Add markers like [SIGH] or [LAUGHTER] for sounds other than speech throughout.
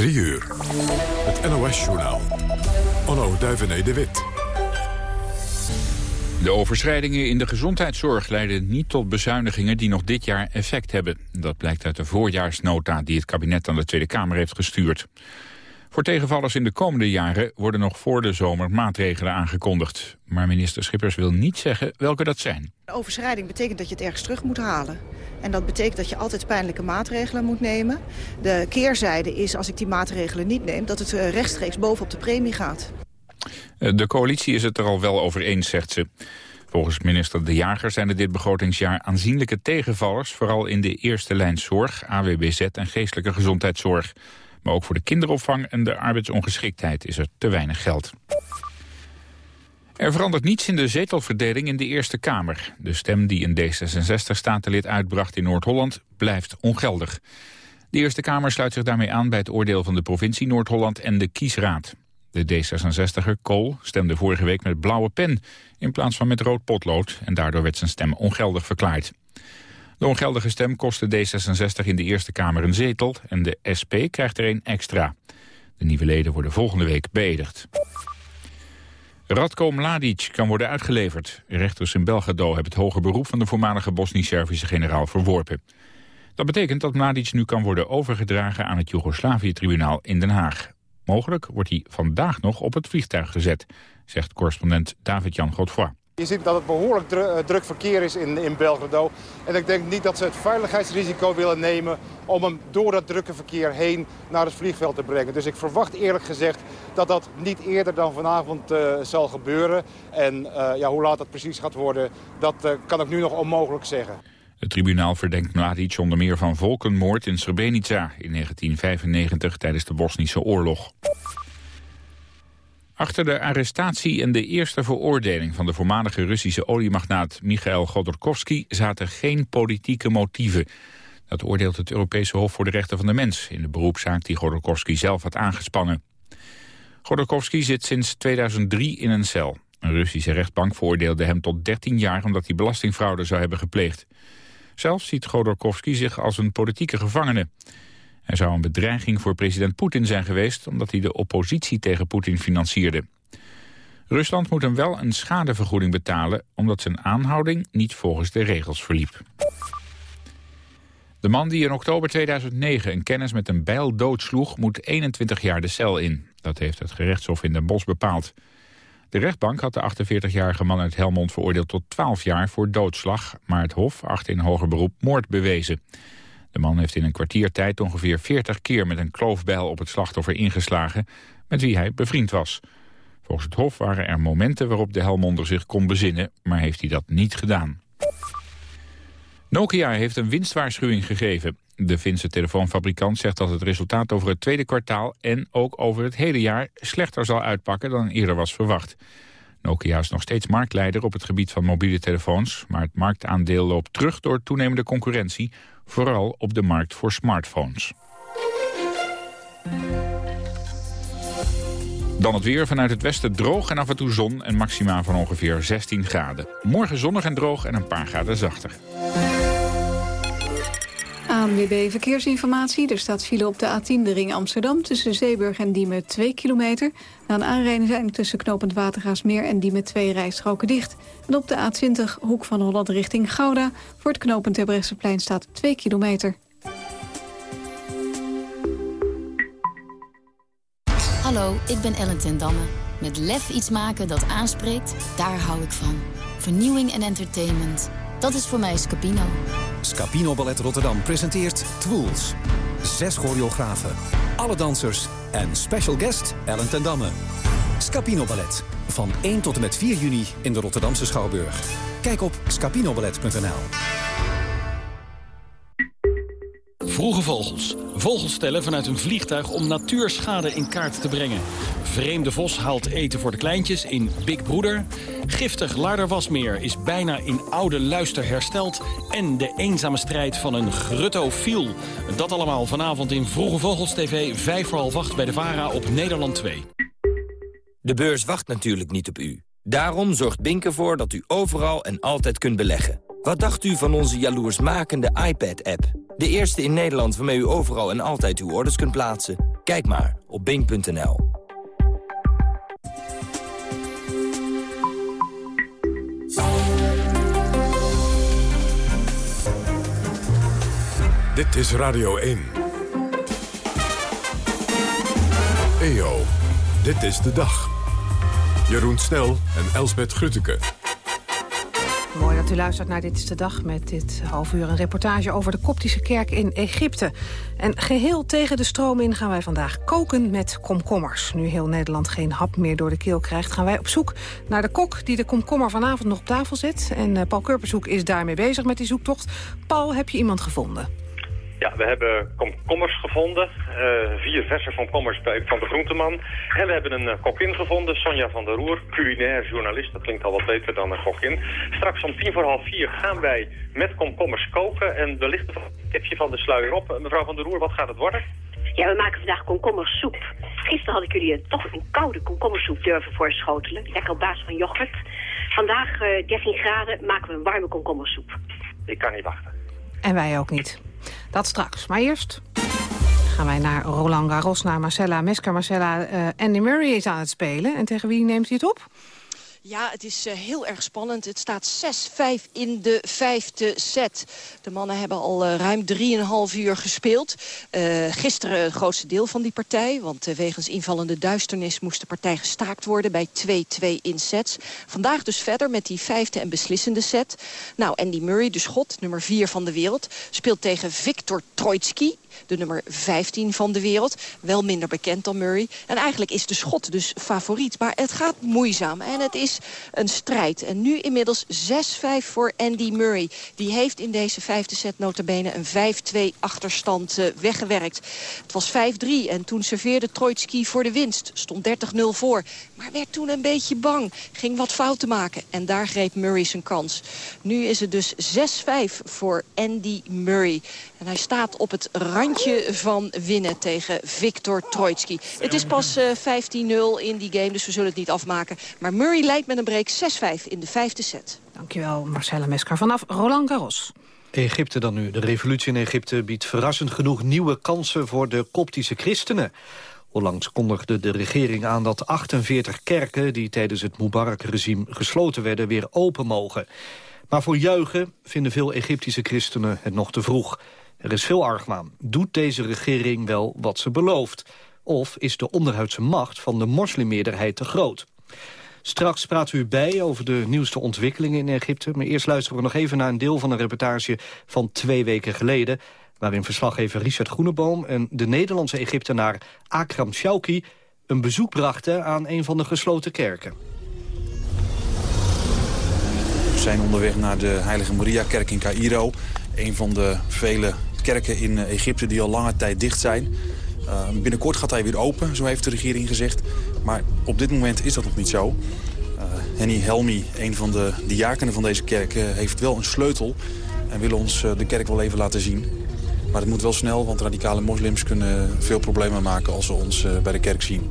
3 uur. Het NOS-journaal. Onno Duivené de Wit. De overschrijdingen in de gezondheidszorg leiden niet tot bezuinigingen die nog dit jaar effect hebben. Dat blijkt uit de voorjaarsnota die het kabinet aan de Tweede Kamer heeft gestuurd. Voor tegenvallers in de komende jaren worden nog voor de zomer maatregelen aangekondigd. Maar minister Schippers wil niet zeggen welke dat zijn. Overschrijding betekent dat je het ergens terug moet halen. En dat betekent dat je altijd pijnlijke maatregelen moet nemen. De keerzijde is, als ik die maatregelen niet neem... dat het eh, rechtstreeks bovenop de premie gaat. Eh, de coalitie is het er al wel over eens, zegt ze. Volgens minister De Jager zijn er dit begrotingsjaar aanzienlijke tegenvallers... vooral in de eerste lijn zorg, AWBZ en geestelijke gezondheidszorg. Maar ook voor de kinderopvang en de arbeidsongeschiktheid is er te weinig geld. Er verandert niets in de zetelverdeling in de Eerste Kamer. De stem die een D66-statenlid uitbracht in Noord-Holland blijft ongeldig. De Eerste Kamer sluit zich daarmee aan bij het oordeel van de provincie Noord-Holland en de kiesraad. De D66er Kool stemde vorige week met blauwe pen in plaats van met rood potlood en daardoor werd zijn stem ongeldig verklaard. De ongeldige stem kostte D66 in de Eerste Kamer een zetel en de SP krijgt er een extra. De nieuwe leden worden volgende week beëdigd. Radko Mladic kan worden uitgeleverd. Rechters in Belgrado hebben het hoge beroep van de voormalige Bosnisch-Servische generaal verworpen. Dat betekent dat Mladic nu kan worden overgedragen aan het Joegoslavië-tribunaal in Den Haag. Mogelijk wordt hij vandaag nog op het vliegtuig gezet, zegt correspondent David-Jan Godfroy. Je ziet dat het behoorlijk eh, druk verkeer is in, in Belgrado. En ik denk niet dat ze het veiligheidsrisico willen nemen... om hem door dat drukke verkeer heen naar het vliegveld te brengen. Dus ik verwacht eerlijk gezegd dat dat niet eerder dan vanavond uh, zal gebeuren. En uh, ja, hoe laat dat precies gaat worden, dat kan ik nu nog onmogelijk zeggen. Het tribunaal verdenkt Mladic onder meer van volkenmoord in Srebrenica in 1995 tijdens de Bosnische oorlog. Achter de arrestatie en de eerste veroordeling van de voormalige Russische oliemagnaat Michael Godorkovsky zaten geen politieke motieven. Dat oordeelt het Europese Hof voor de Rechten van de Mens in de beroepszaak die Godorkovsky zelf had aangespannen. Godorkovsky zit sinds 2003 in een cel. Een Russische rechtbank veroordeelde hem tot 13 jaar omdat hij belastingfraude zou hebben gepleegd. Zelf ziet Godorkovsky zich als een politieke gevangene. Hij zou een bedreiging voor president Poetin zijn geweest... omdat hij de oppositie tegen Poetin financierde. Rusland moet hem wel een schadevergoeding betalen... omdat zijn aanhouding niet volgens de regels verliep. De man die in oktober 2009 een kennis met een bijl doodsloeg... moet 21 jaar de cel in. Dat heeft het gerechtshof in Den Bosch bepaald. De rechtbank had de 48-jarige man uit Helmond veroordeeld tot 12 jaar voor doodslag... maar het hof acht in hoger beroep moord bewezen. De man heeft in een kwartier tijd ongeveer 40 keer met een kloofbijl op het slachtoffer ingeslagen, met wie hij bevriend was. Volgens het Hof waren er momenten waarop de Helmonder zich kon bezinnen, maar heeft hij dat niet gedaan. Nokia heeft een winstwaarschuwing gegeven. De Finse telefoonfabrikant zegt dat het resultaat over het tweede kwartaal en ook over het hele jaar slechter zal uitpakken dan eerder was verwacht. Nokia is nog steeds marktleider op het gebied van mobiele telefoons, maar het marktaandeel loopt terug door toenemende concurrentie, vooral op de markt voor smartphones. Dan het weer vanuit het westen droog en af en toe zon en maxima van ongeveer 16 graden. Morgen zonnig en droog en een paar graden zachter. ANWB Verkeersinformatie. Er staat file op de A10, de ring Amsterdam... tussen Zeeburg en Diemen 2 kilometer. Na een aanrijding zijn tussen knopend Watergaasmeer en Diemen 2 rijstroken dicht. En op de A20, hoek van Holland richting Gouda... voor het knooppunt Terbrechtseplein staat 2 kilometer. Hallo, ik ben Ellen ten Damme. Met lef iets maken dat aanspreekt, daar hou ik van. Vernieuwing en entertainment... Dat is voor mij Scapino. Scapino Ballet Rotterdam presenteert Twools. Zes choreografen, alle dansers en special guest Ellen ten Damme. Scapino Ballet. Van 1 tot en met 4 juni in de Rotterdamse Schouwburg. Kijk op scapinoballet.nl. Vroege Vogels. Vogels stellen vanuit een vliegtuig om natuurschade in kaart te brengen. Vreemde Vos haalt eten voor de kleintjes in Big Broeder. Giftig Laarderwasmeer is bijna in oude luister hersteld. En de eenzame strijd van een gruttofiel. Dat allemaal vanavond in Vroege Vogels TV, 5 voor half 8 bij de VARA op Nederland 2. De beurs wacht natuurlijk niet op u. Daarom zorgt Bink ervoor dat u overal en altijd kunt beleggen. Wat dacht u van onze jaloersmakende iPad-app? De eerste in Nederland waarmee u overal en altijd uw orders kunt plaatsen. Kijk maar op bing.nl. Dit is Radio 1. EO, dit is de dag. Jeroen Snel en Elsbeth Grutteke. Mooi dat u luistert naar Dit is de Dag met dit half uur een reportage over de Koptische kerk in Egypte. En geheel tegen de stroom in gaan wij vandaag koken met komkommers. Nu heel Nederland geen hap meer door de keel krijgt... gaan wij op zoek naar de kok die de komkommer vanavond nog op tafel zet. En uh, Paul Kurpershoek is daarmee bezig met die zoektocht. Paul, heb je iemand gevonden? Ja, we hebben komkommers gevonden. Uh, vier verse komkommers van de groenteman. En we hebben een uh, kokin gevonden, Sonja van der Roer. Culinair journalist, dat klinkt al wat beter dan een kokin. Straks om tien voor half vier gaan wij met komkommers koken. En we lichten een tipje van de sluier op. Mevrouw van der Roer, wat gaat het worden? Ja, we maken vandaag komkommersoep. Gisteren had ik jullie een, toch een koude komkommersoep durven voorschotelen. Lekker op basis van yoghurt. Vandaag, uh, 13 graden, maken we een warme komkommersoep. Ik kan niet wachten. En wij ook niet. Dat straks. Maar eerst gaan wij naar Roland Garros, naar Marcella Mesker. Marcella, uh, Andy Murray is aan het spelen. En tegen wie neemt hij het op? Ja, het is uh, heel erg spannend. Het staat 6-5 in de vijfde set. De mannen hebben al uh, ruim 3,5 uur gespeeld. Uh, gisteren het grootste deel van die partij. Want wegens invallende duisternis moest de partij gestaakt worden bij 2-2 in sets. Vandaag dus verder met die vijfde en beslissende set. Nou, Andy Murray, de schot, nummer 4 van de wereld... speelt tegen Viktor Troitsky de nummer 15 van de wereld. Wel minder bekend dan Murray. En eigenlijk is de schot dus favoriet. Maar het gaat moeizaam en het is een strijd. En nu inmiddels 6-5 voor Andy Murray. Die heeft in deze vijfde set notabene een 5-2 achterstand uh, weggewerkt. Het was 5-3 en toen serveerde Troitsky voor de winst. Stond 30-0 voor. Maar werd toen een beetje bang. Ging wat fouten maken. En daar greep Murray zijn kans. Nu is het dus 6-5 voor Andy Murray. En hij staat op het randje van winnen tegen Viktor Troitsky. Het is pas uh, 15-0 in die game, dus we zullen het niet afmaken. Maar Murray leidt met een break 6-5 in de vijfde set. Dankjewel, Marcella Mesker. Vanaf Roland Garros. Egypte dan nu. De revolutie in Egypte biedt verrassend genoeg nieuwe kansen voor de koptische christenen. Onlangs kondigde de regering aan dat 48 kerken... die tijdens het Mubarak-regime gesloten werden, weer open mogen. Maar voor juichen vinden veel Egyptische christenen het nog te vroeg. Er is veel argwaan. Doet deze regering wel wat ze belooft? Of is de onderhuidse macht van de moslimmeerderheid te groot? Straks praten u bij over de nieuwste ontwikkelingen in Egypte. Maar eerst luisteren we nog even naar een deel van een reportage van twee weken geleden... waarin verslaggever Richard Groeneboom en de Nederlandse Egyptenaar Akram Shauki... een bezoek brachten aan een van de gesloten kerken. We zijn onderweg naar de Heilige Maria-kerk in Cairo. Een van de vele kerken in Egypte die al lange tijd dicht zijn. Uh, binnenkort gaat hij weer open, zo heeft de regering gezegd. Maar op dit moment is dat nog niet zo. Uh, Henny Helmi, een van de diakenen van deze kerk, heeft wel een sleutel... en wil ons de kerk wel even laten zien. Maar het moet wel snel, want radicale moslims kunnen veel problemen maken... als ze ons bij de kerk zien.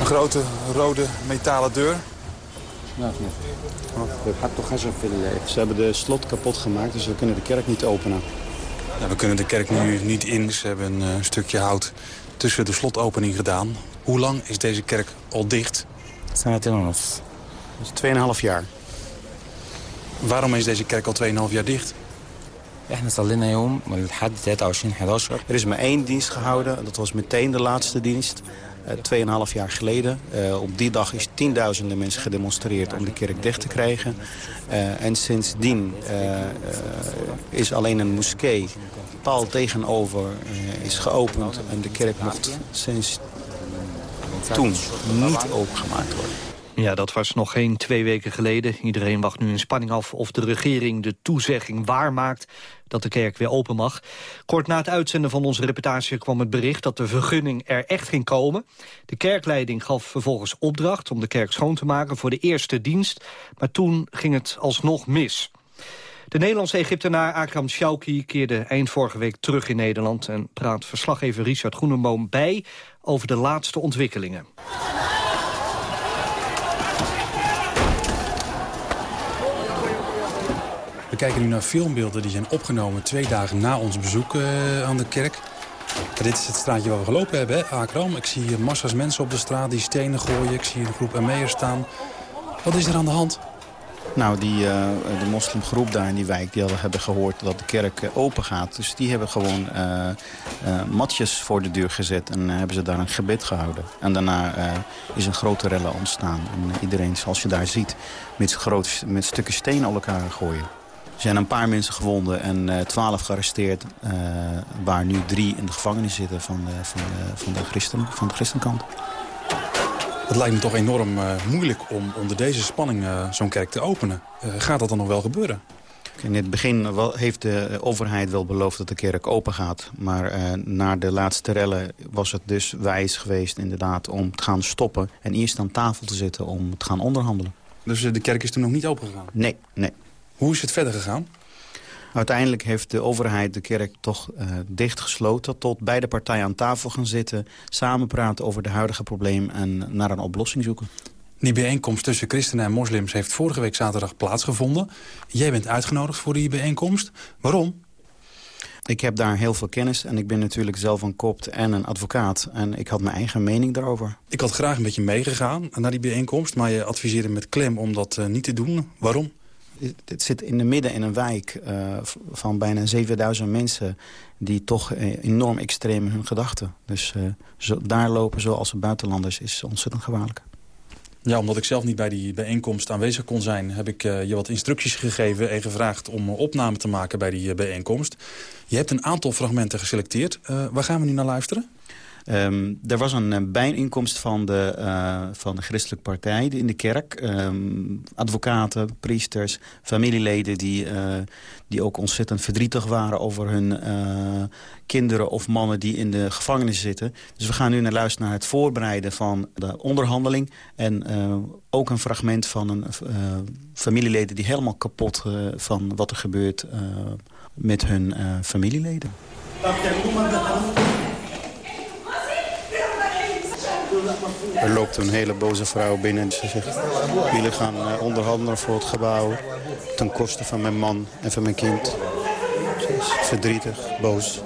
Een grote rode metalen deur. Ze hebben de slot kapot gemaakt, dus we kunnen de kerk niet openen. Ja, we kunnen de kerk nu niet in. Ze hebben een uh, stukje hout tussen de slotopening gedaan. Hoe lang is deze kerk al dicht? Dus 2,5 jaar. Waarom is deze kerk al 2,5 jaar dicht? Er is maar één dienst gehouden. Dat was meteen de laatste dienst. Uh, 2,5 jaar geleden. Uh, op die dag is tienduizenden mensen gedemonstreerd om de kerk dicht te krijgen. Uh, en sindsdien is alleen een moskee paal tegenover is geopend. En de kerk mocht sinds toen niet opengemaakt worden. Ja, dat was nog geen twee weken geleden. Iedereen wacht nu in spanning af of de regering de toezegging waarmaakt dat de kerk weer open mag. Kort na het uitzenden van onze reportage kwam het bericht dat de vergunning er echt ging komen. De kerkleiding gaf vervolgens opdracht om de kerk schoon te maken voor de eerste dienst. Maar toen ging het alsnog mis. De Nederlandse Egyptenaar Akram Shauki keerde eind vorige week terug in Nederland... en praat verslaggever Richard Groeneboom bij over de laatste ontwikkelingen. We kijken nu naar filmbeelden die zijn opgenomen twee dagen na ons bezoek uh, aan de kerk. dit is het straatje waar we gelopen hebben, hè? Akram. Ik zie massa's mensen op de straat die stenen gooien. Ik zie een groep ME'ers staan. Wat is er aan de hand? Nou, die, uh, de moslimgroep daar in die wijk, die hebben gehoord dat de kerk uh, open gaat. Dus die hebben gewoon matjes voor de deur gezet en hebben ze daar een gebed gehouden. En daarna is een grote rellen ontstaan. En iedereen, zoals je daar ziet, met, met stukken steen op elkaar gooien. Er zijn een paar mensen gewonden en twaalf gearresteerd... waar nu drie in de gevangenis zitten van de, van de, van de, christen, van de christenkant. Het lijkt me toch enorm uh, moeilijk om onder deze spanning uh, zo'n kerk te openen. Uh, gaat dat dan nog wel gebeuren? In het begin heeft de overheid wel beloofd dat de kerk open gaat. Maar na de laatste rellen was het dus wijs geweest inderdaad om te gaan stoppen... en eerst aan tafel te zitten om te gaan onderhandelen. Dus de kerk is toen nog niet open gegaan? Nee, nee. Hoe is het verder gegaan? Uiteindelijk heeft de overheid de kerk toch uh, dichtgesloten... tot beide partijen aan tafel gaan zitten... samen praten over de huidige probleem en naar een oplossing zoeken. Die bijeenkomst tussen christenen en moslims heeft vorige week zaterdag plaatsgevonden. Jij bent uitgenodigd voor die bijeenkomst. Waarom? Ik heb daar heel veel kennis en ik ben natuurlijk zelf een kopt en een advocaat. En ik had mijn eigen mening daarover. Ik had graag een beetje meegegaan naar die bijeenkomst... maar je adviseerde met klem om dat uh, niet te doen. Waarom? Het zit in de midden in een wijk uh, van bijna 7000 mensen... die toch uh, enorm extreem hun gedachten. Dus uh, zo, daar lopen zoals buitenlanders is ontzettend gevaarlijk. Ja, omdat ik zelf niet bij die bijeenkomst aanwezig kon zijn... heb ik je wat instructies gegeven en gevraagd om opname te maken bij die bijeenkomst. Je hebt een aantal fragmenten geselecteerd. waar gaan we nu naar luisteren? Um, er was een uh, bijeenkomst van de, uh, van de christelijke partij in de kerk. Um, advocaten, priesters, familieleden die, uh, die ook ontzettend verdrietig waren... over hun kinderen of mannen die in de gevangenis zitten. Dus we gaan nu naar luisteren naar het voorbereiden van de onderhandeling. En ook een fragment van een familieleden die helemaal kapot van wat er gebeurt met hun familieleden. Er loopt een hele boze vrouw binnen. Ze zegt, jullie gaan eh, onderhandelen voor het gebouw... ten koste van mijn man en van mijn kind. Ze is verdrietig, boos.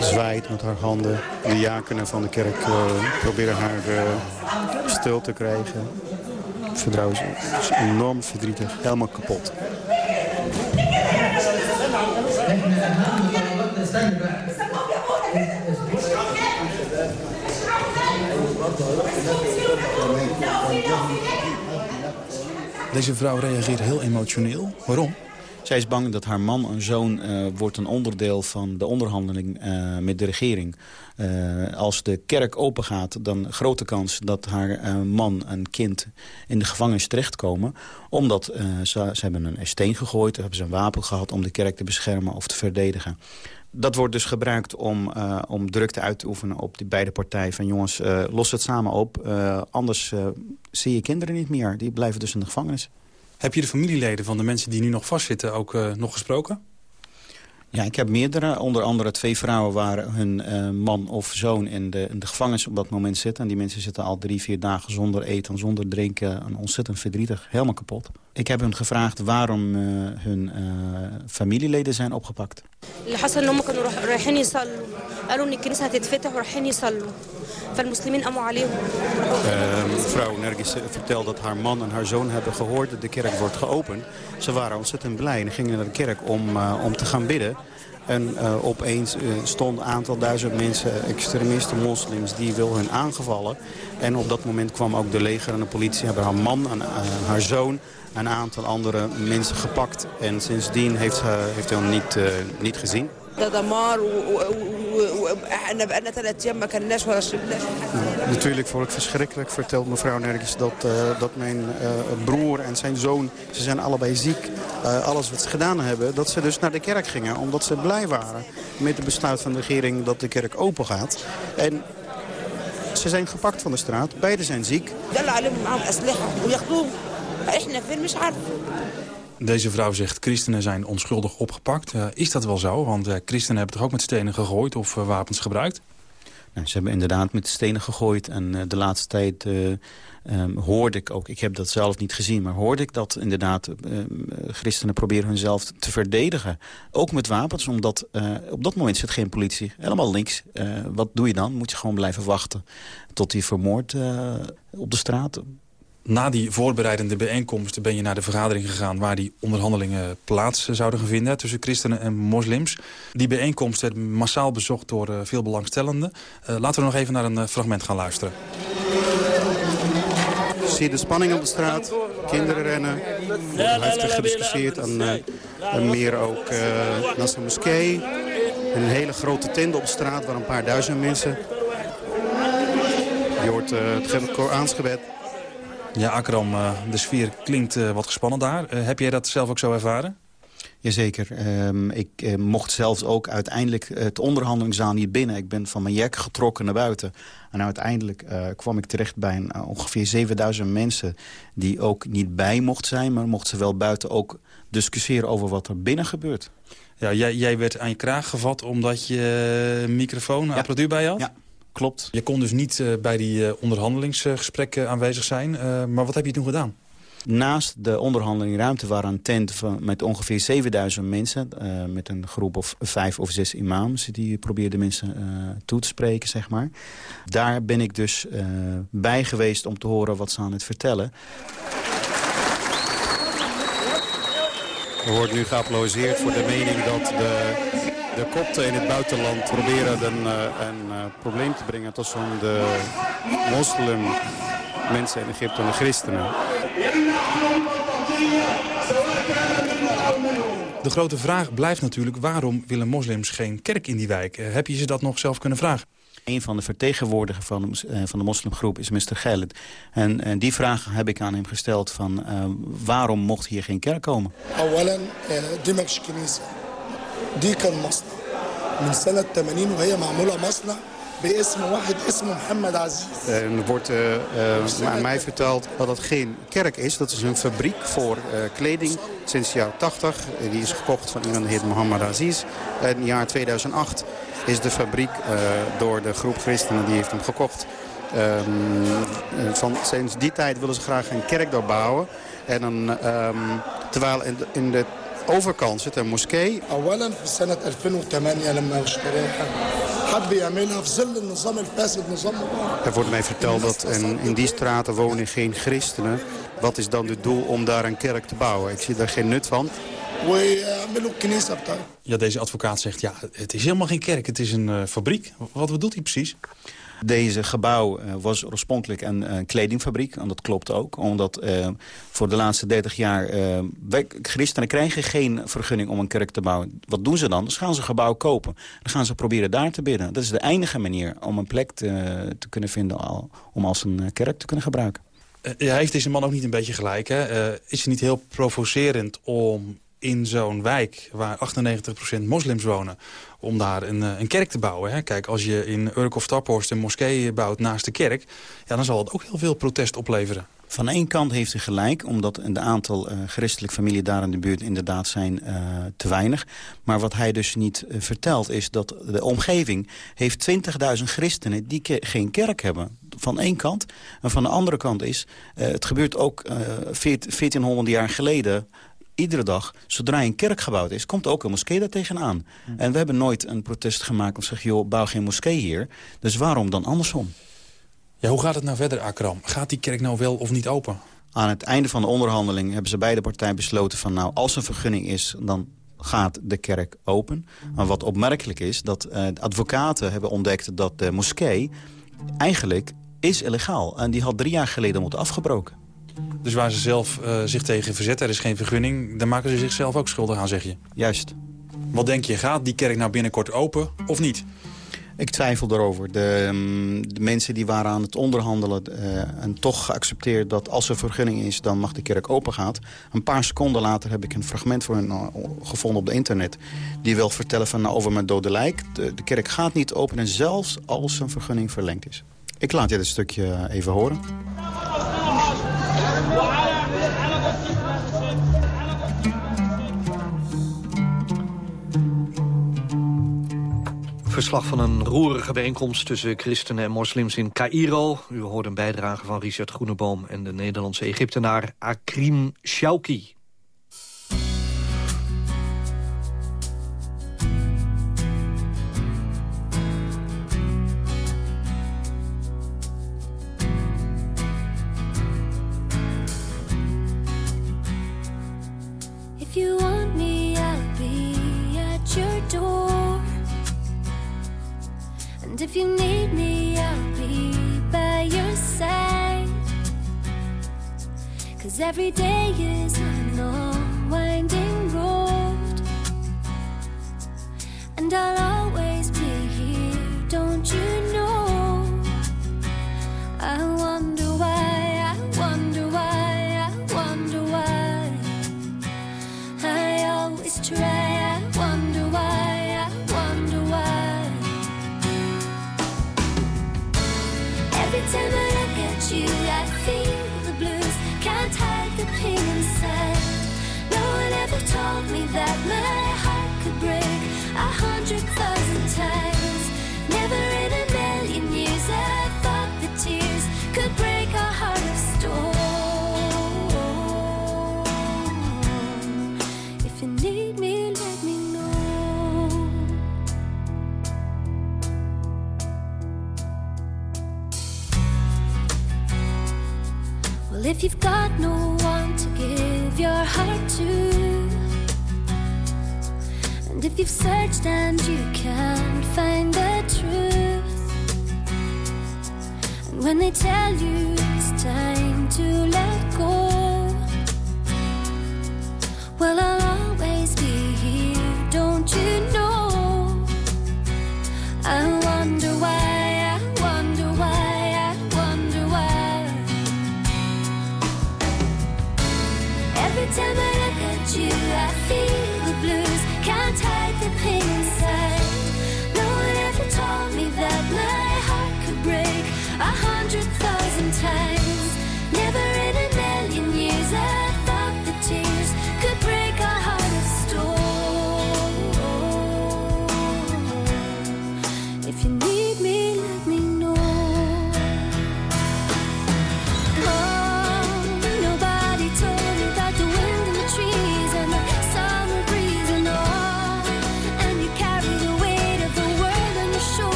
Zwaait met haar handen. De jakenen van de kerk uh, proberen haar uh, stil te krijgen. Vertrouw ze is enorm verdrietig, helemaal kapot. Deze vrouw reageert heel emotioneel. Waarom? Zij is bang dat haar man en zoon uh, wordt een onderdeel van de onderhandeling uh, met de regering. Uh, als de kerk open gaat, dan grote kans dat haar man en kind in de gevangenis terechtkomen. Omdat ze, ze hebben een steen gegooid, hebben ze een wapen gehad om de kerk te beschermen of te verdedigen dat wordt dus gebruikt om, uh, om drukte uit te oefenen op die beide partijen. Van jongens, uh, los het samen op. Uh, anders zie je kinderen niet meer. Die blijven dus in de gevangenis. Heb je de familieleden van de mensen die nu nog vastzitten ook nog gesproken? Ja, ik heb meerdere. Onder andere twee vrouwen waar hun uh, man of zoon in de, in de gevangenis op dat moment zitten. En die mensen zitten al drie, vier dagen zonder eten, zonder drinken. En ontzettend verdrietig, helemaal kapot. Ik heb hun gevraagd waarom uh, hun uh, familieleden zijn opgepakt. Mevrouw Nergis vertelt dat haar man en haar zoon hebben gehoord dat de kerk wordt geopend. Ze waren ontzettend blij en gingen naar de kerk om, uh, om te gaan bidden. En uh, opeens uh, stond een aantal duizend mensen, extremisten, moslims, die wil hun aangevallen. En op dat moment kwam ook de leger en de politie, hebben haar man en haar zoon een aantal andere mensen gepakt. En sindsdien heeft, ze, heeft hem niet, niet gezien. Natuurlijk vond ik verschrikkelijk, vertelt mevrouw Nergis, dat, uh, dat mijn uh, broer en zijn zoon, ze zijn allebei ziek. Uh, alles wat ze gedaan hebben, dat ze dus naar de kerk gingen. Omdat ze blij waren met het besluit van de regering dat de kerk open gaat. En ze zijn gepakt van de straat, beide zijn ziek. Deze vrouw zegt christenen zijn onschuldig opgepakt. Uh, is dat wel zo? Want uh, christenen hebben toch ook met stenen gegooid of uh, wapens gebruikt? Nou, ze hebben inderdaad met stenen gegooid. En de laatste tijd um, hoorde ik ook, ik heb dat zelf niet gezien... maar hoorde ik dat inderdaad um, christenen proberen hunzelf te verdedigen. Ook met wapens, omdat op dat moment zit geen politie. Helemaal links. Wat doe je dan? Moet je gewoon blijven wachten tot hij vermoord op de straat na die voorbereidende bijeenkomsten ben je naar de vergadering gegaan... waar die onderhandelingen plaats zouden gaan vinden tussen christenen en moslims. Die bijeenkomst werd massaal bezocht door uh, veel belangstellenden. Uh, laten we nog even naar een uh, fragment gaan luisteren. Zie je de spanning op de straat, kinderen rennen. Er heeft gediscussieerd aan, en meer ook naast de moskee. En een hele grote tent op de straat waar een paar duizend mensen... Je hoort het Koransgebed ja, Akram, uh, de sfeer klinkt uh, wat gespannen daar. Uh, heb jij dat zelf ook zo ervaren? Jazeker. Um, ik mocht zelfs ook uiteindelijk het onderhandelingszaal niet binnen. Ik ben van mijn jek getrokken naar buiten. En uiteindelijk kwam ik terecht bij een, ongeveer 7000 mensen... die ook niet bij mochten zijn, maar mochten ze wel buiten ook discussiëren over wat er binnen gebeurt. Ja, jij, jij werd aan je kraag gevat omdat je microfoon, ja. apparatuur bij je had? Ja, klopt. Je kon dus niet uh, bij die uh, onderhandelingsgesprekken aanwezig zijn. Uh, maar wat heb je toen gedaan? Naast de onderhandelingruimte waren een tent van, met ongeveer 7000 mensen... met een groep of vijf of zes imams die probeerden mensen toe te spreken, zeg maar. Daar ben ik dus bij geweest om te horen wat ze aan het vertellen. Er wordt nu geapplaudiseerd voor de mening dat de de kopten in het buitenland proberen een, eh, een uh, probleem te brengen tussen de moslim mensen in Egypte en de christenen. De grote vraag blijft natuurlijk waarom willen moslims geen kerk in die wijk? Uh, heb je ze dat nog zelf kunnen vragen? Een van de vertegenwoordigers van, uh, van de moslimgroep is Mr. Khaled. En, en, die vraag heb ik aan hem gesteld van uh, waarom mocht hier geen kerk komen? دي كان مصنع من سنة 80 وهي معمولة مصنع باسم واحد اسمه محمد Aziz. Er wordt uh, uh, aan mij verteld dat het geen kerk is. Dat is een fabriek voor uh, kleding sinds de jaren 80. die is gekocht van iemand die heet Mohammed Aziz. In het jaar 2008 is de fabriek door de groep christenen die heeft hem gekocht. Um, van, sinds die tijd willen ze graag een kerk daar bouwen. En dan, um, terwijl in de, in de overkant zit een moskee. Er wordt mij verteld dat in, in die straten wonen geen christenen. Wat is dan het doel om daar een kerk te bouwen? Ik zie daar geen nut van. Ja, deze advocaat zegt, ja, het is helemaal geen kerk, het is een uh, fabriek. Wat bedoelt hij precies? Deze gebouw uh, was oorspronkelijk een uh, kledingfabriek. En dat klopt ook. Omdat uh, voor de laatste 30 jaar... wij, christenen krijgen geen vergunning om een kerk te bouwen. Wat doen ze dan? Dus gaan ze een gebouw kopen. Dan gaan ze proberen daar te bidden. Dat is de enige manier om een plek te, te kunnen vinden... Al, om als een kerk te kunnen gebruiken. Ja, heeft deze man ook niet een beetje gelijk? Hè? is het niet heel provocerend om in zo'n wijk waar 98% moslims wonen... om daar een, eh, een kerk te bouwen. Hè. Kijk, als je in Urk of Taphorst een moskee bouwt naast de kerk... Ja, dan zal het ook heel veel protest opleveren. Van één kant heeft hij gelijk, omdat een aantal uh, christelijke familien daar in de buurt inderdaad zijn uh, te weinig. Maar wat hij dus niet vertelt is dat de omgeving heeft 20.000 christenen die geen kerk hebben. Van één kant. En van de andere kant is, het gebeurt ook 1400 jaar geleden iedere dag, zodra een kerk gebouwd is... komt ook een moskee daar tegenaan. Hmm. En we hebben nooit een protest gemaakt te zeggen... joh, bouw geen moskee hier. Dus waarom dan andersom? Ja, hoe gaat het nou verder, Akram? Gaat die kerk nou wel of niet open? Aan het einde van de onderhandeling hebben ze beide partijen besloten van... nou, als er vergunning is, dan gaat de kerk open. Maar wat opmerkelijk is, dat uh, advocaten hebben ontdekt... dat de moskee eigenlijk is illegaal. En die had drie jaar geleden moeten afgebroken. Dus waar ze zelf uh, zich tegen verzetten, er is geen vergunning... dan maken ze zichzelf ook schuldig aan, zeg je? Juist. Wat denk je, gaat die kerk nou binnenkort open of niet? Ik twijfel daarover. De, um, de, mensen die waren aan het onderhandelen uh, en toch geaccepteerd dat als er vergunning is, dan mag de kerk open gaat. Een paar seconden later heb ik een fragment voor hen uh, gevonden op de internet. Die wil vertellen van nou, over mijn dode lijk. De, de kerk gaat niet open en zelfs als een vergunning verlengd is. Ik laat je dit stukje even horen. Verslag van een roerige bijeenkomst tussen christenen en moslims in Cairo. U hoort een bijdrage van Richard Groeneboom en de Nederlandse Egyptenaar Akrim Shauki. If you want me, I'll be at your door. And if you need me, I'll be by your side. Cause every day is a long, winding road. And I'll always be here, don't you know?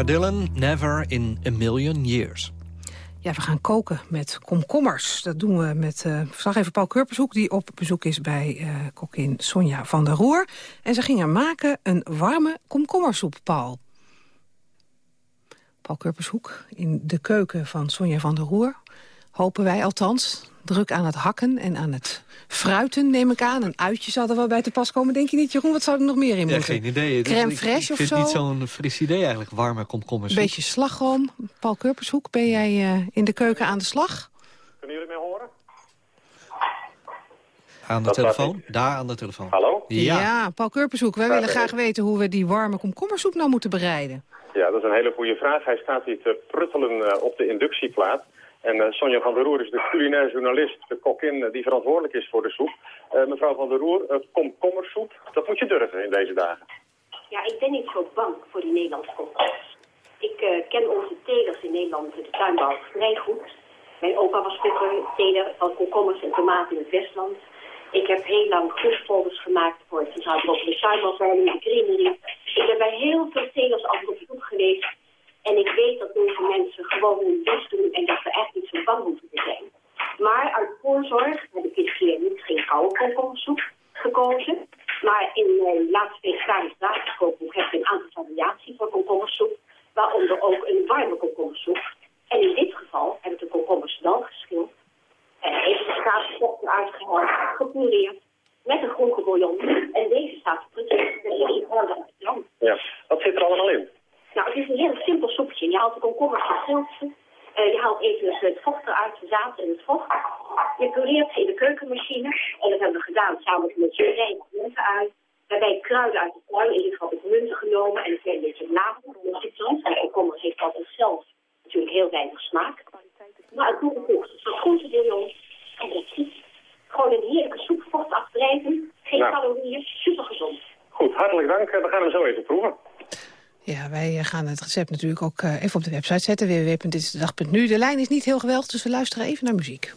Cara Dillon, Never in a Million Years. Ja, we gaan koken met komkommers. Dat doen we met uh, verslaggever Paul Kurpershoek... die op bezoek is bij uh, kokkin Sonja van der Roer. En ze gingen maken een warme komkommersoep, Paul. Paul Kurpershoek in de keuken van Sonja van der Roer. Hopen wij althans. Druk aan het hakken en aan het fruiten, neem ik aan. Een uitje zal er wel bij te pas komen. Denk je niet, Jeroen? Wat zou er nog meer in Ja, moeten? geen idee. Crème ik- fraîche ik of vind zo? het niet zo'n fris idee eigenlijk, warme komkommers. Een beetje slagroom. Paul Kurpershoek, ben jij eh, in de keuken aan de slag? Kunnen jullie mij horen? Aan de Dat telefoon? Daar aan de telefoon. Hallo? Ja. Paul Kurpershoek, wij willen graag weten hoe we die warme komkommersoep nou moeten bereiden. Ja, dat is een hele goede vraag. Hij staat hier te pruttelen eh, op de inductieplaat. En eh, Sonja van der Roer is de culinair journalist, de kokin eh, die verantwoordelijk is voor de soep. Eh, mevrouw van der Roer, komkommersoep, dat moet je durven in deze dagen. Ja, ik ben niet zo bang voor die Nederlandse komkommers. Ik ken onze telers in Nederland, de tuinbouw, vrij goed. Mijn opa was vroeger teler van komkommers en tomaten in het Westland. Ik heb heel lang groesfolders gemaakt voor het Centraal Blok de Zuidelverling, de Greenery. Ik heb bij heel veel telers al op zoek geweest. En ik weet dat deze mensen gewoon hun best doen en dat ze echt niet zo bang hoeven te zijn. Maar uit voorzorg heb ik dit keer niet geen koude gekozen. Maar in mijn laatste vegetarisch waterkookboek heb ik een aantal variaties voor komkommersoep. Waaronder ook een warme komkommersoep. En in dit geval heb ik de komkommers dan geschild. En even de schaapstok eruit gehaald, gepureerd. Met een groentebouillon. En deze staat precies in de Ja. Wat zit er allemaal in? Nou, het is een heel simpel soepje. Je haalt de komkommers, je schilt ze. Eh, je haalt even het vocht eruit, de zaad en het vocht. Je pureert ze in de keukenmachine. En dat hebben we gedaan samen met je munten uit. Daarbij kruiden uit de tuin. In dit geval heb ik munten genomen en een klein beetje. De citrons en komkommer heeft dat zelf natuurlijk heel weinig smaak. Maar het toegevoegd is een groentebouillon. En dat is gewoon een heerlijke soep, vocht afdrijven. Geen Nou. calorieën, super gezond. Goed, hartelijk dank. Eh, We gaan hem zo even proeven. Ja, wij eh, gaan het recept natuurlijk ook eh, even op de website zetten. www.ditstedag.nu. De lijn is niet heel geweldig, dus we luisteren even naar muziek.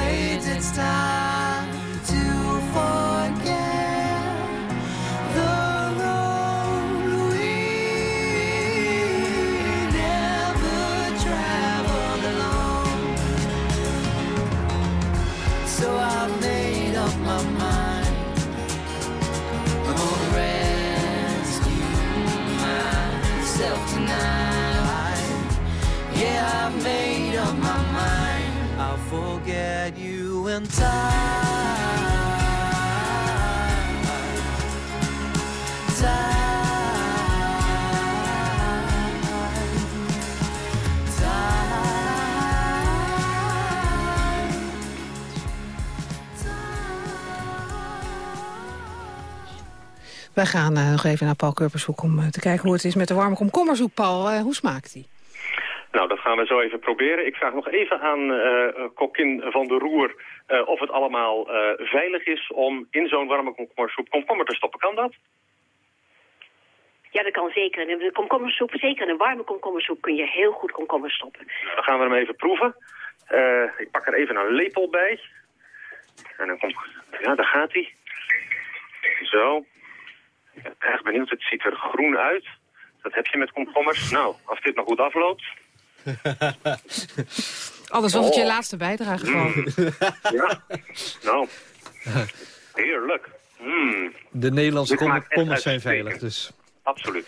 Fades, it's time in time. Wij gaan eh, nog even naar Paul Kurpershoek om eh, te kijken hoe het is met de warme komkommersoep. Paul, eh, hoe smaakt die? Nou, dat gaan we zo even proberen. Ik vraag nog even aan eh Kokkin van de Roer eh, of het allemaal eh, veilig is om in zo'n warme komkommersoep komkommer te stoppen. Kan dat? Ja, dat kan zeker. In de komkommersoep, zeker in een warme komkommersoep, kun je heel goed komkommer stoppen. Dan gaan we hem even proeven. Eh, ik pak er even een lepel bij. En dan komt... Ja, daar gaat hij. Zo. Ik ben erg benieuwd. Het ziet er groen uit. Dat heb je met komkommers. Nou, als dit nog goed afloopt. [LAUGHS] Alles was het je Oh. laatste bijdrage gewoon. [LAUGHS] Ja. Nou. heerlijk. Mm. De Nederlandse komkommers zijn veilig, dus... Absoluut.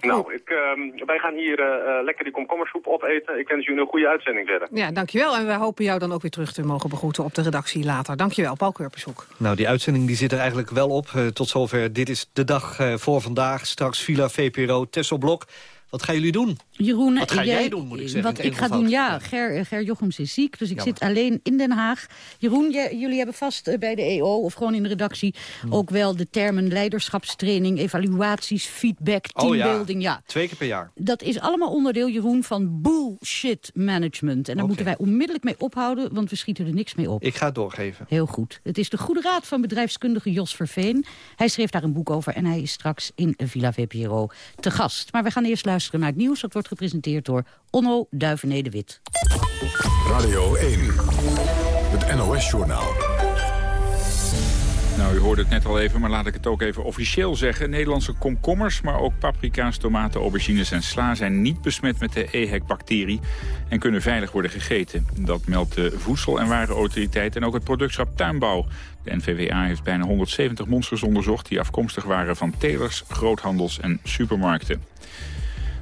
Nou, ik, ehm, wij gaan hier eh, eh, lekker die komkommersoep opeten. Ik wens jullie een goede uitzending verder. Ja, dankjewel. En we hopen jou dan ook weer terug te mogen begroeten op de redactie later. Dankjewel, Paul Keurpershoek. Nou, die uitzending die zit er eigenlijk wel op. Eh, tot zover. Dit is de dag eh, voor vandaag. Straks Villa VPRO, Tesselblok. Wat gaan jullie doen? Jeroen, Wat ga jij- jij doen, moet ik zeggen? Wat ik ga doen, ja. Ger, Ger Jochems is ziek, dus ik Jammer. zit alleen in Den Haag. Jeroen, jij- jullie hebben vast eh, bij de EO of gewoon in de redactie... Hmm. ook wel de termen leiderschapstraining, evaluaties, feedback, Oh ja. teambuilding. ja. Twee keer per jaar. Dat is allemaal onderdeel, Jeroen, van bullshit management. En daar moeten wij onmiddellijk mee ophouden, want we schieten er niks mee op. Ik ga het doorgeven. Heel goed. Het is de goede raad van bedrijfskundige Jos Verveen. Hij schreef daar een boek over en hij is straks in Villa VPRO te gast. Maar we gaan eerst luisteren naar het nieuws. Dat wordt gepresenteerd door Onno Duivenede-Wit. Radio 1. Het NOS-journaal. Nou, u hoorde het net al even, maar laat ik het ook even officieel zeggen. Nederlandse komkommers, maar ook paprika's, tomaten, aubergines en sla... zijn niet besmet met de EHEC-bacterie en kunnen veilig worden gegeten. Dat meldt de Voedsel- en Warenautoriteit en ook het productschap Tuinbouw. De NVWA heeft bijna 170 monsters onderzocht... die afkomstig waren van telers, groothandels en supermarkten.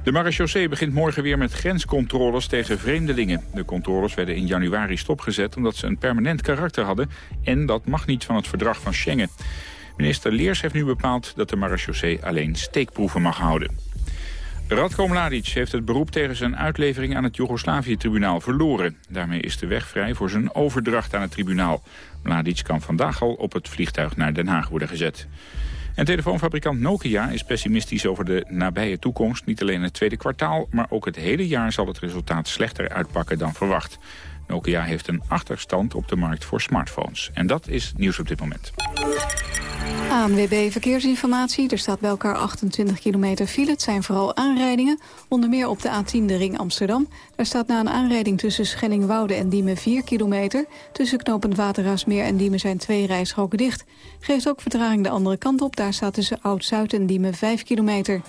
De marechaussee begint morgen weer met grenscontroles tegen vreemdelingen. De controles werden in januari stopgezet omdat ze een permanent karakter hadden... en dat mag niet van het verdrag van Schengen. Minister Leers heeft nu bepaald dat de marechaussee alleen steekproeven mag houden. Radko Mladic heeft het beroep tegen zijn uitlevering aan het Joegoslavië-tribunaal verloren. Daarmee is de weg vrij voor zijn overdracht aan het tribunaal. Mladic kan vandaag al op het vliegtuig naar Den Haag worden gezet. En telefoonfabrikant Nokia is pessimistisch over de nabije toekomst. Niet alleen het tweede kwartaal, maar ook het hele jaar zal het resultaat slechter uitpakken dan verwacht. Nokia heeft een achterstand op de markt voor smartphones. En dat is nieuws op dit moment. ANWB Verkeersinformatie. Er staat bij elkaar 28 kilometer file. Het zijn vooral aanrijdingen. Onder meer op de A10 de ring Amsterdam. Daar staat na een aanrijding tussen Schellingwoude en Diemen 4 kilometer. Tussen Waterraasmeer en Diemen zijn twee rijstroken dicht. Geeft ook vertraging de andere kant op. Daar staat tussen Oud-Zuid en Diemen 5 kilometer.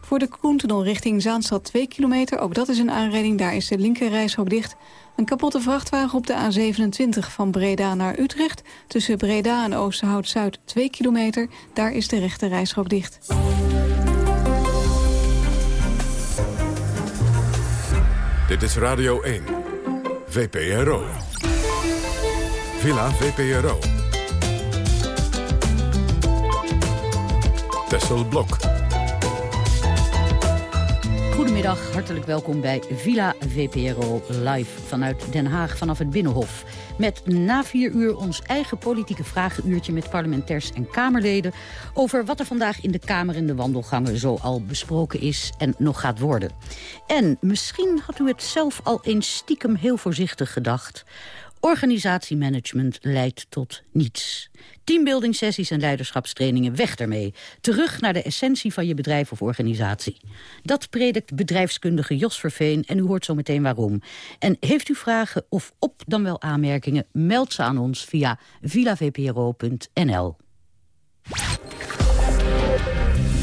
Voor de Koentunnel richting Zaanstad 2 kilometer. Ook dat is een aanrijding. Daar is de linker reishok dicht. Een kapotte vrachtwagen op de A27 van Breda naar Utrecht. Tussen Breda en Oosterhout-Zuid 2 kilometer. Daar is de rechte reishok dicht. Dit is Radio 1. VPRO. Villa VPRO. Tessel Blok. Goedemiddag, hartelijk welkom bij Villa VPRO live vanuit Den Haag vanaf het Binnenhof. Met na vier uur ons eigen politieke vragenuurtje met parlementairs en Kamerleden... over wat er vandaag in de Kamer en de wandelgangen zo al besproken is en nog gaat worden. En misschien had u het zelf al eens stiekem heel voorzichtig gedacht... Organisatiemanagement leidt tot niets. Teambuilding sessies en leiderschapstrainingen, weg ermee. Terug naar de essentie van je bedrijf of organisatie. Dat predikt bedrijfskundige Jos Verveen en u hoort zo meteen waarom. En heeft u vragen of op dan wel aanmerkingen, meld ze aan ons via villavpro.nl.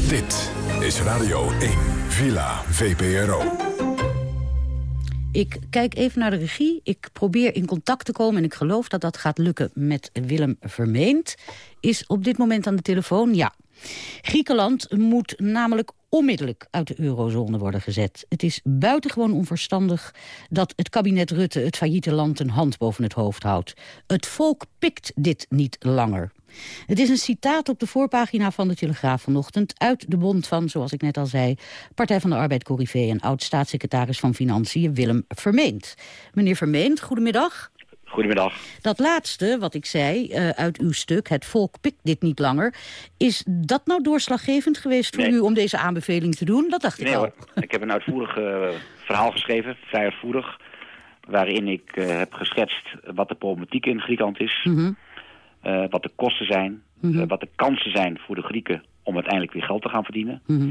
Dit is Radio 1. Villa VPRO. Ik kijk even naar de regie. Ik probeer in contact te komen en ik geloof dat dat gaat lukken met Willem Vermeend. Is op dit moment aan de telefoon? Ja. Griekenland moet namelijk onmiddellijk uit de eurozone worden gezet. Het is buitengewoon onverstandig dat het kabinet Rutte het failliete land een hand boven het hoofd houdt. Het volk pikt dit niet langer. Het is een citaat op de voorpagina van de Telegraaf vanochtend... uit de bond van, zoals ik net al zei... Partij van de Arbeid Corrivé en oud-staatssecretaris van Financiën Willem Vermeend. Meneer Vermeend, goedemiddag. Goedemiddag. Dat laatste, wat ik zei uh, uit uw stuk, het volk pikt dit niet langer... is dat nou doorslaggevend geweest voor u om deze aanbeveling te doen? Dat dacht ik al. hoor, ik heb een uitvoerig eh, verhaal geschreven, vrij uitvoerig... waarin ik eh, heb geschetst wat de problematiek in Griekenland is... Mhm. Eh, wat de kosten zijn, Mhm. eh, wat de kansen zijn voor de Grieken... om uiteindelijk weer geld te gaan verdienen. Mhm.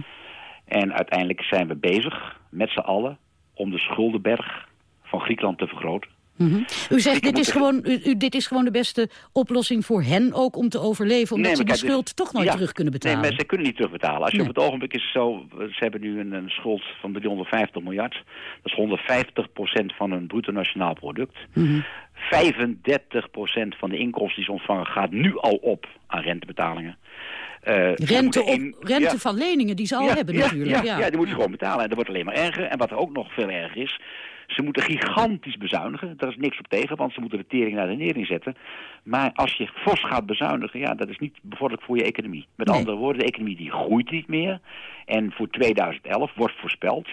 En uiteindelijk zijn we bezig, met z'n allen... om de schuldenberg van Griekenland te vergroten. Mhm. U zegt, dit is, gewoon, u, u- dit is gewoon de beste oplossing voor hen ook om te overleven... omdat Nee, ze kijk, schuld toch nooit ja, terug kunnen betalen. Nee, maar ze kunnen niet terugbetalen. Als je Nee. op het ogenblik is het zo, ze hebben nu een, een schuld van 350 miljard. Dat is 150% van hun bruto nationaal product. Mhm. 35% van de inkomsten die ze ontvangen gaat nu al op aan rentebetalingen. Ze Rente, op, rente ja. van leningen die ze al Ja, hebben natuurlijk. Ja, ja. die moeten ze gewoon betalen. En dat wordt alleen maar erger. En wat er ook nog veel erger is... Ze moeten gigantisch bezuinigen. Daar is niks op tegen, want ze moeten de tering naar de nering zetten. Maar als je fors gaat bezuinigen, ja, dat is niet bevorderlijk voor je economie. Met Nee. andere woorden, de economie die groeit niet meer. En voor 2011 wordt voorspeld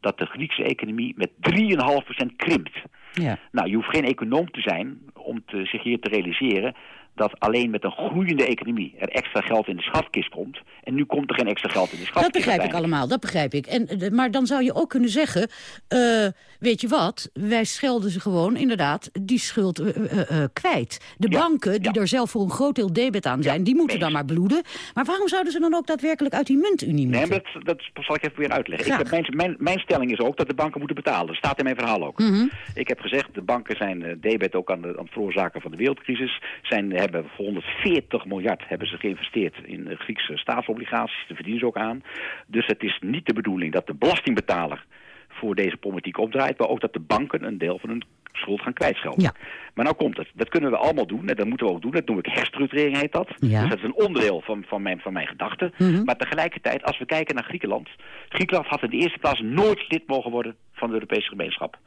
dat de Griekse economie met 3,5% krimpt. Ja. Nou, je hoeft geen econoom te zijn om te, zich hier te realiseren dat alleen met een groeiende economie er extra geld in de schatkist komt. En nu komt er geen extra geld in de schatkist. Dat begrijp ik allemaal, dat begrijp ik. En, eh, maar dan zou je ook kunnen zeggen, eh, weet je wat, wij schelden ze gewoon inderdaad die schuld eh, kwijt. De banken, die er zelf voor een groot deel debet aan zijn, die moeten dan maar bloeden. Maar waarom zouden ze dan ook daadwerkelijk uit die muntunie moeten? Nee, dat, dat zal ik even weer uitleggen. Ik heb, mijn, mijn, mijn stelling is ook dat de banken moeten betalen. Dat staat in mijn verhaal ook. Mhm. Ik heb gezegd, de banken zijn debet ook aan, de, aan het veroorzaken van de wereldcrisis. Zijn, hebben voor 140 miljard hebben ze geïnvesteerd in eh, Griekse staatsobligaties. Daar verdienen ze ook aan. Dus het is niet de bedoeling dat de belastingbetaler voor deze problematiek opdraait, maar ook dat de banken een deel van hun schuld gaan kwijtschelden. Maar nou komt het. Dat kunnen we allemaal doen. En dat moeten we ook doen. Dat noem ik herstructurering, heet dat. Ja. Dus dat is een onderdeel van, van, mijn, van mijn gedachten. Mhm. Maar tegelijkertijd, als we kijken naar Griekenland... Griekenland had in de eerste plaats nooit lid mogen worden van de Europese gemeenschap.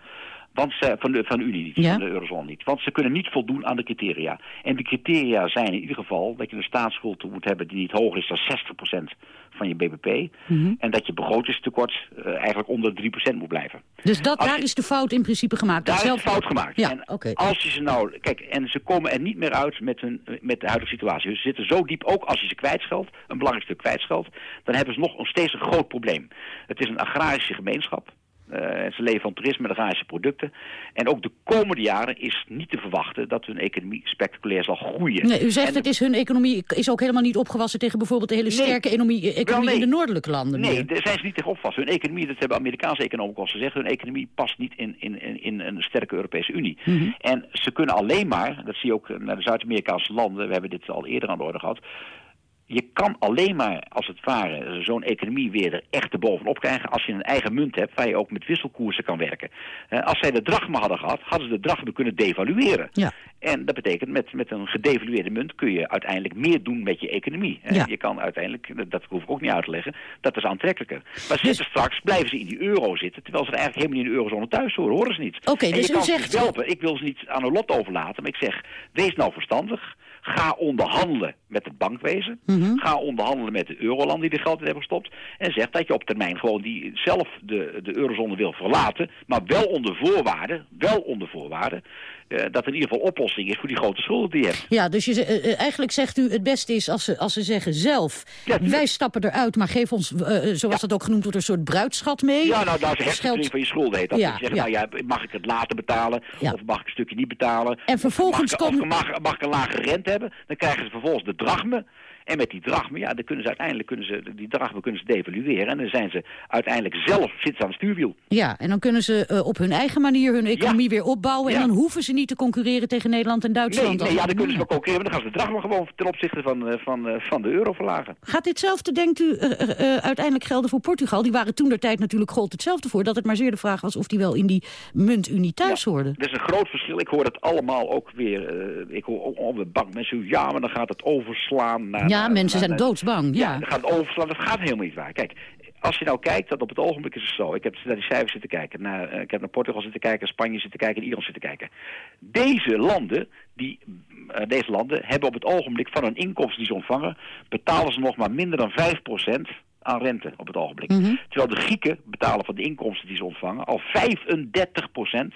Want ze, van, de, van de Unie niet, Ja. van de Eurozone niet. Want ze kunnen niet voldoen aan de criteria. En de criteria zijn in ieder geval dat je een staatsschuld moet hebben die niet hoger is dan 60% van je bbp. Mhm. En dat je begrotingstekort eh, eigenlijk onder de 3% moet blijven. Dus dat, Als daar je- is de fout in principe gemaakt. Daar Dat is zelf- een fout gemaakt. Ja, en als je ze nou... Kijk, en ze komen er niet meer uit met, hun, met de huidige situatie. Dus ze zitten zo diep, ook als je ze kwijtscheldt, een belangrijk stuk kwijtscheldt, dan hebben ze nog steeds een groot probleem. Het is een agrarische gemeenschap. Eh, en ze leven van toerisme en agrarische producten. En ook de komende jaren is niet te verwachten dat hun economie spectaculair zal groeien. Nee, u zegt En het is hun economie is ook helemaal niet opgewassen tegen bijvoorbeeld de hele Nee. sterke economie, economie Wel, nee. in de noordelijke landen. Nee, daar zijn ze niet tegen opvast. Hun economie, dat hebben Amerikaanse economen ook al gezegd, hun economie past niet in, in, in, in een sterke Europese Unie. Mhm. En ze kunnen alleen maar, dat zie je ook naar de Zuid-Amerikaanse landen, we hebben dit al eerder aan de orde gehad, je kan alleen maar, als het ware, zo'n economie weer er echt erbovenop krijgen als je een eigen munt hebt waar je ook met wisselkoersen kan werken. Eh, als zij de drachma hadden gehad, hadden ze de drachma kunnen devalueren. Ja. En dat betekent, met, met een gedevalueerde munt kun je uiteindelijk meer doen met je economie. Eh, Ja. Je kan uiteindelijk, dat- hoef ik ook niet uit te leggen, dat is aantrekkelijker. Maar Dus- zitten straks, blijven ze in die euro zitten, terwijl ze er eigenlijk helemaal niet in de eurozone thuis horen, horen ze niet. Oké, dus u zegt- helpen. Ik wil ze niet aan hun lot overlaten, maar ik zeg, wees nou verstandig. Ga onderhandelen met het bankwezen. Mhm. Ga onderhandelen met de eurolanden die er geld in hebben gestopt. En zeg dat je op termijn gewoon die zelf de, de eurozone wil verlaten. Maar wel onder voorwaarden, wel onder voorwaarden, eh, dat er in ieder geval oplossing is voor die grote schulden die je hebt. Ja, dus je, eh, eh, eigenlijk zegt u het beste is als ze, als ze zeggen zelf... wij stappen eruit, maar geef ons, zoals dat ook genoemd wordt... een soort bruidschat mee. Ja, nou, dat is geld- van je schulden heet dat. Ja, zegt, ja. nou ja, mag ik het later betalen? Ja. Of mag ik een stukje niet betalen? En vervolgens mag, ik- of mag, mag ik een lage rente hebben? Dan krijgen ze vervolgens de drachme. En met die drachme, ja, dan kunnen ze uiteindelijk kunnen ze, die drachme kunnen ze devalueren. En dan zijn ze uiteindelijk zelf zitten aan het stuurwiel. Ja, en dan kunnen ze eh, op hun eigen manier hun economie weer opbouwen... en Ja. dan hoeven ze niet te concurreren tegen Nederland en Duitsland. Nee, nee ja, dan kunnen ze wel concurreren. Maar dan gaan ze de drachme gewoon ten opzichte van, eh, van, eh, van de euro verlagen. Gaat ditzelfde, denkt u, uiteindelijk gelden voor Portugal? Die waren toen der tijd natuurlijk gold hetzelfde voor... dat het maar zeer de vraag was of die wel in die muntunie thuis hoorden. Er is een groot verschil. Ik hoor dat allemaal ook weer. ik hoor ook op de bank mensen ja, maar dan gaat het overslaan. Naar, Ja, naar- mensen zijn doodsbang, ja. gaat het overslaan. Dat gaat helemaal niet waar. Kijk, als je nou kijkt, dat op het ogenblik is het zo. Ik heb naar die cijfers zitten kijken. Naar, eh, ik heb naar Portugal zitten kijken, Spanje zitten kijken en Ierland zitten kijken. Deze landen, die, eh, deze landen hebben op het ogenblik van hun inkomsten die ze ontvangen, betalen ze nog maar minder dan 5% aan rente op het ogenblik. Mhm. Terwijl de Grieken betalen van de inkomsten die ze ontvangen al 35%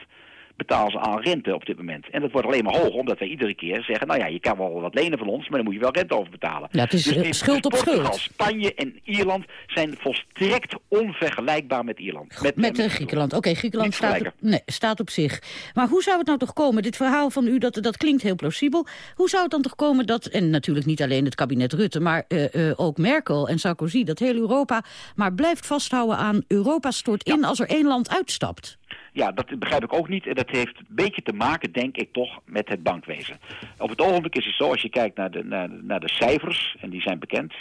betalen ze aan rente op dit moment. En dat wordt alleen maar hoger, omdat wij iedere keer zeggen... nou ja, je kan wel wat lenen van ons, maar dan moet je wel rente over betalen. Ja, het is, dus schuld op schuld. Spanje en Ierland zijn volstrekt onvergelijkbaar met Ierland. Met, Met eh, Griekenland. Oké, Griekenland staat op, nee, staat op zich. Maar hoe zou het nou toch komen? Dit verhaal van u, dat, dat klinkt heel plausibel. Hoe zou het dan toch komen dat, en natuurlijk niet alleen het kabinet Rutte... maar eh, eh, ook Merkel en Sarkozy, dat heel Europa... maar blijft vasthouden aan Europa stort in als er één land uitstapt? Ja, dat begrijp ik ook niet. En dat heeft een beetje te maken, denk ik toch, met het bankwezen. Op het ogenblik is het zo, als je kijkt naar de, naar, de cijfers, en die zijn bekend...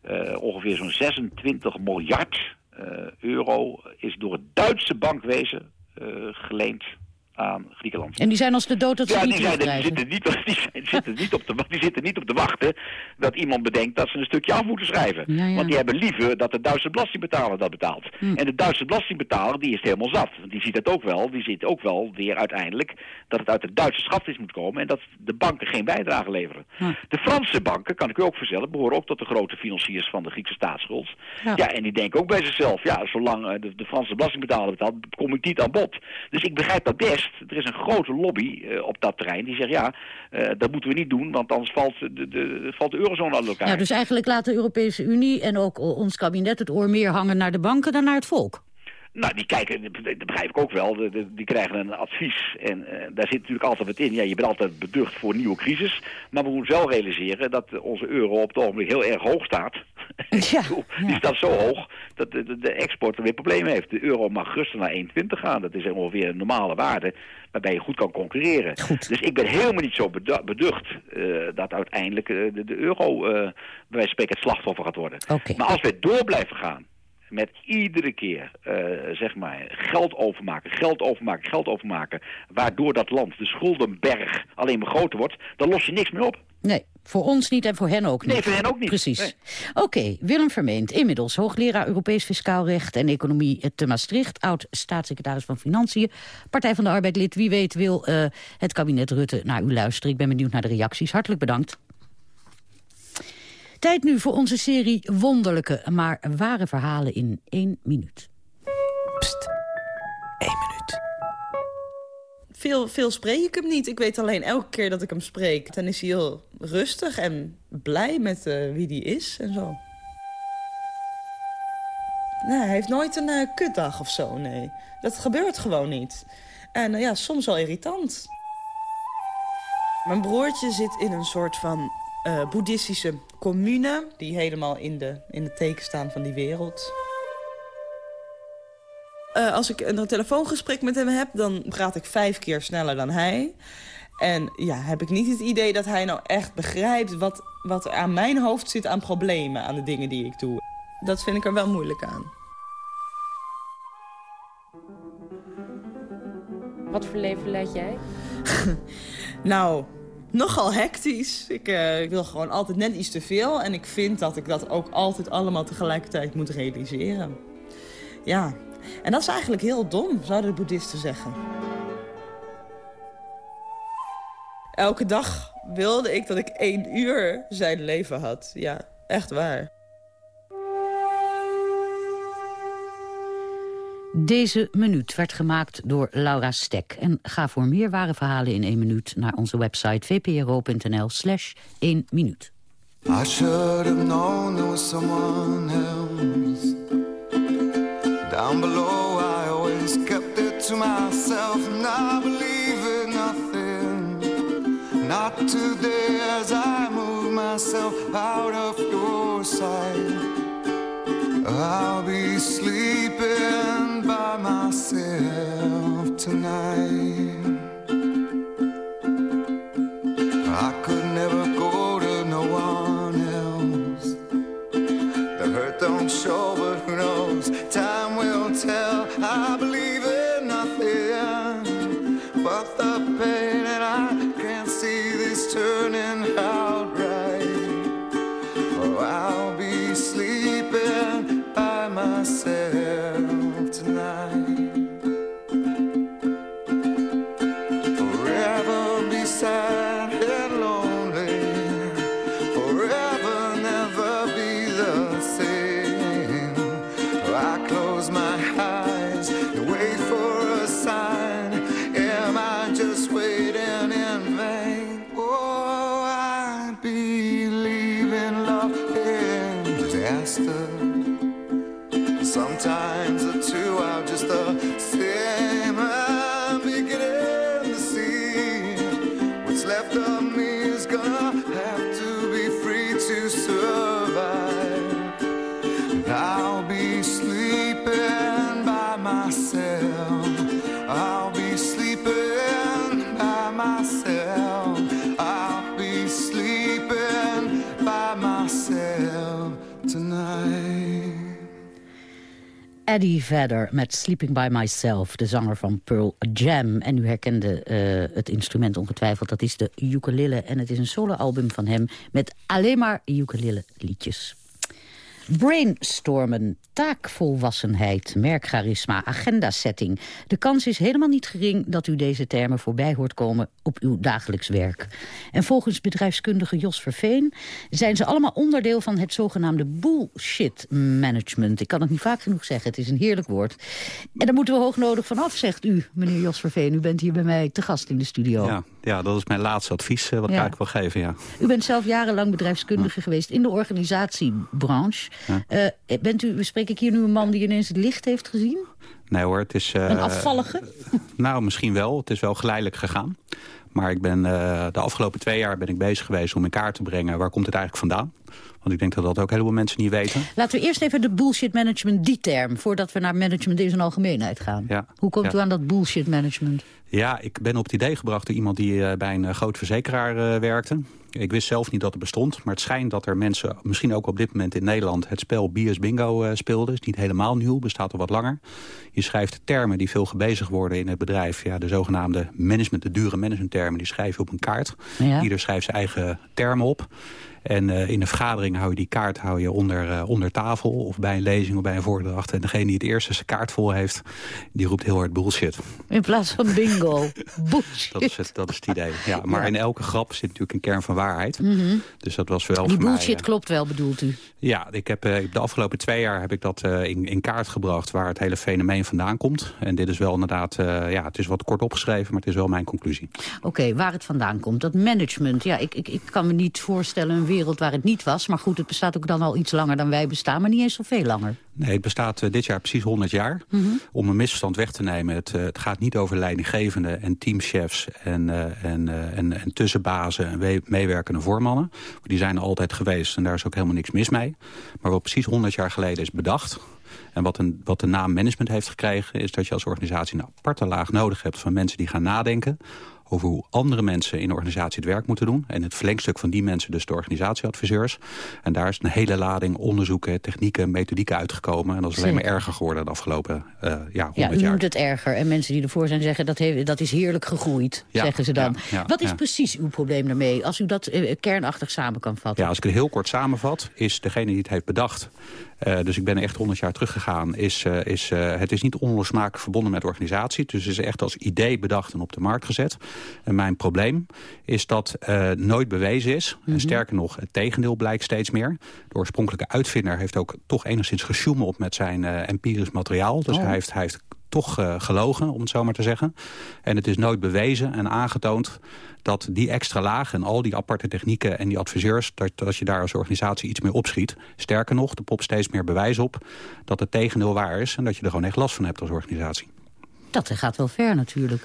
eh, ongeveer zo'n 26 miljard eh, euro is door het Duitse bankwezen eh, geleend aan Griekenland. En die zijn als de dood dat ze Ja, niet die, zijn, die, zitten niet, [LAUGHS] die, zijn- zitten niet op de, die zitten niet op te wachten dat iemand bedenkt dat ze een stukje af moeten schrijven. Ja, ja. Want die hebben liever dat de Duitse belastingbetaler dat betaalt. Hm. En de Duitse belastingbetaler die is helemaal zat. Want die ziet dat ook wel. Die ziet ook wel weer uiteindelijk dat het uit de Duitse schatkist moet komen en dat de banken geen bijdrage leveren. De Franse banken, kan ik u ook vertellen, behoren ook tot de grote financiers van de Griekse staatsschuld. Ja. Ja, en die denken ook bij zichzelf, ja, zolang eh, de, de Franse belastingbetaler betaalt, kom ik niet aan bod. Dus ik begrijp dat best. Er is een grote lobby eh, op dat terrein die zegt, ja, eh, dat moeten we niet doen, want anders valt de, de, valt de eurozone uit elkaar. Ja, dus eigenlijk laat de Europese Unie en ook ons kabinet het oor meer hangen naar de banken dan naar het volk. Nou, die kijken, dat begrijp ik ook wel, die krijgen een advies en eh, daar zit natuurlijk altijd wat in. Ja, je bent altijd beducht voor een nieuwe crisis, maar we moeten wel realiseren dat onze euro op het ogenblik heel erg hoog staat. Ja, [LAUGHS] Die staat zo hoog dat de, de, de export er weer problemen heeft. De euro mag rustig naar 1,20 gaan, dat is ongeveer een normale waarde waarbij je goed kan concurreren. Dus ik ben helemaal niet zo bedu- beducht eh, dat uiteindelijk eh, de, de euro bij wijze van spreken het slachtoffer gaat worden. Maar als we door blijven gaan met iedere keer, eh, zeg maar, geld overmaken, geld overmaken, geld overmaken, waardoor dat land, de schuldenberg, alleen maar groter wordt, dan los je niks meer op. Nee, voor ons niet en voor hen ook niet. Nee, voor hen ook niet. Precies. Oké, Willem Vermeend, inmiddels hoogleraar Europees Fiscaal Recht en Economie te Maastricht, oud-staatssecretaris van Financiën, Partij van de Arbeid lid. Wie weet wil eh, het kabinet Rutte naar u luisteren. Ik ben benieuwd naar de reacties. Hartelijk bedankt. Tijd nu voor onze serie wonderlijke, maar ware verhalen in één minuut. Veel, veel spreek ik hem niet. Ik weet alleen elke keer dat ik hem spreek... dan is hij heel rustig en blij met eh, wie die is en zo. Nee, hij heeft nooit een eh, kutdag of zo, nee. Dat gebeurt gewoon niet. En eh, ja, soms wel irritant. Mijn broertje zit in een soort van eh, boeddhistische commune... die helemaal in de, in de teken staan van die wereld. Eh, als ik een telefoongesprek met hem heb, dan praat ik vijf keer sneller dan hij. En ja, heb ik niet het idee dat hij nou echt begrijpt wat, wat er aan mijn hoofd zit aan problemen, aan de dingen die ik doe. Dat vind ik er wel moeilijk aan. Wat voor leven leid jij? [LAUGHS] Nou, nogal hectisch. Ik, eh, ik wil gewoon altijd net iets te veel. En ik vind dat ik dat ook altijd allemaal tegelijkertijd moet realiseren. Ja, en dat is eigenlijk heel dom, zouden de boeddhisten zeggen. Elke dag wilde ik dat ik één uur zijn leven had. Ja, echt waar. Deze minuut werd gemaakt door Laura Stek. En ga voor meer ware verhalen in één minuut naar onze website vpro.nl slash 1 minuut. I should have known there was someone else Down below I always kept it to myself And I believe in nothing Not today as I move myself out of your sight I'll be sleeping myself tonight Eddie Vedder met Sleeping By Myself, de zanger van Pearl Jam. En u herkende uh, het instrument ongetwijfeld, dat is de ukulele. En het is een soloalbum van hem met alleen maar ukulele liedjes. Brainstormen, taakvolwassenheid, merkcharisma, agendasetting. De kans is helemaal niet gering dat u deze termen voorbij hoort komen op uw dagelijks werk. En volgens bedrijfskundige Jos Verveen zijn ze allemaal onderdeel van het zogenaamde bullshit management. Ik kan het niet vaak genoeg zeggen, het is een heerlijk woord. En daar moeten we hoognodig vanaf, zegt u, meneer Jos Verveen. U bent hier bij mij te gast in de studio. Ja, ja dat is mijn laatste advies uh, wat ja. ik wil geven, ja. U bent zelf jarenlang bedrijfskundige ja. geweest in de organisatiebranche. Ja. Uh, bent u, spreek ik hier nu een man die ineens het licht heeft gezien? Nee hoor, het is... Uh, een afvallige? [LAUGHS] nou, misschien wel. Het is wel geleidelijk gegaan. Maar ik ben, uh, de afgelopen twee jaar ben ik bezig geweest om in kaart te brengen... waar komt het eigenlijk vandaan? Want ik denk dat dat ook heel veel mensen niet weten. Laten we eerst even de bullshit management, die term... voordat we naar management in zijn algemeenheid gaan. Ja. Hoe komt ja. u aan dat bullshit management? Ja, ik ben op het idee gebracht door iemand die uh, bij een uh, groot verzekeraar uh, werkte. Ik wist zelf niet dat het bestond, maar het schijnt dat er mensen... misschien ook op dit moment in Nederland het spel Bias Bingo speelden. Het is niet helemaal nieuw, bestaat al wat langer. Je schrijft termen die veel gebezigd worden in het bedrijf. Ja, de zogenaamde management, de dure managementtermen, die schrijf je op een kaart. Ja. Ieder schrijft zijn eigen termen op. En uh, in een vergadering hou je die kaart hou je onder, uh, onder tafel... of bij een lezing of bij een voordracht. En degene die het eerste zijn kaart vol heeft... die roept heel hard bullshit. In plaats van bingo. [LAUGHS] bullshit. Dat is het, dat is het idee. Ja, maar ja. in elke grap zit natuurlijk een kern van waarheid. Mm -hmm. Dus dat was wel Die bullshit mij, uh, klopt wel, bedoelt u? Ja, ik heb de afgelopen twee jaar heb ik dat in, in, kaart gebracht... waar het hele fenomeen vandaan komt. En dit is wel inderdaad... ja, het is wat kort opgeschreven, maar het is wel mijn conclusie. Oké, okay, waar het vandaan komt. Dat management, ja, ik, ik, ik kan me niet voorstellen een wereld waar het niet was. Maar goed, het bestaat ook dan al iets langer dan wij bestaan, maar niet eens zoveel langer. Nee, het bestaat uh, dit jaar precies 100 jaar. Mm -hmm. Om een misverstand weg te nemen, het, uh, het gaat niet over leidinggevenden en teamchefs en, uh, en, en, en tussenbazen en meewerkende voormannen. Die zijn er altijd geweest en daar is ook helemaal niks mis mee. Maar wat precies 100 jaar geleden is bedacht, en wat, een, wat de naam management heeft gekregen... is dat je als organisatie een aparte laag nodig hebt van mensen die gaan nadenken over hoe andere mensen in de organisatie het werk moeten doen. En het verlengstuk van die mensen dus de organisatieadviseurs. En daar is een hele lading onderzoeken, technieken, methodieken uitgekomen. En dat is alleen maar erger geworden de afgelopen uh, ja, 100 ja, u jaar. noemt het erger. En mensen die ervoor zijn zeggen dat, heeft, dat is heerlijk gegroeid, ja, zeggen ze dan. Ja, Wat is precies uw probleem daarmee, als u dat uh, kernachtig samen kan vatten? Ja, als ik het heel kort samenvat, is degene die het heeft bedacht... Uh, dus ik ben echt 100 jaar teruggegaan. Is, uh, is, uh, het is niet onlosmakelijk verbonden met organisatie. Dus het is echt als idee bedacht en op de markt gezet. En mijn probleem is dat nooit bewezen is. Mm -hmm. En sterker nog, het tegendeel blijkt steeds meer. De oorspronkelijke uitvinder heeft ook toch enigszins gesjoemeld met zijn empirisch materiaal. Dus oh. hij heeft, hij heeft toch uh, gelogen, om het zo maar te zeggen. En het is nooit bewezen en aangetoond dat die extra laag en al die aparte technieken en die adviseurs... dat als je daar als organisatie iets mee opschiet. Sterker nog, er popt steeds meer bewijs op dat het tegendeel waar is... en dat je er gewoon echt last van hebt als organisatie. Dat gaat wel ver natuurlijk.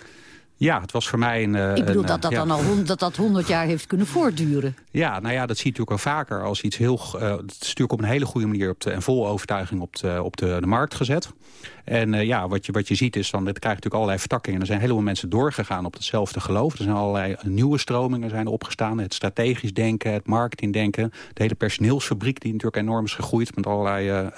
Ja, het was voor mij een... Ik bedoel een, dat dat ja. dan al dat dat 100 jaar heeft kunnen voortduren. Ja, nou ja, dat zie je natuurlijk al vaker als iets heel... Uh, het is natuurlijk op een hele goede manier op de, en vol overtuiging op, de, op de, de markt gezet. En uh, ja, wat je, wat je ziet is dan, het krijgt natuurlijk allerlei vertakkingen. Er zijn helemaal mensen doorgegaan op hetzelfde geloof. Er zijn allerlei nieuwe stromingen zijn opgestaan. Het strategisch denken, het marketingdenken. De hele personeelsfabriek die natuurlijk enorm is gegroeid... met allerlei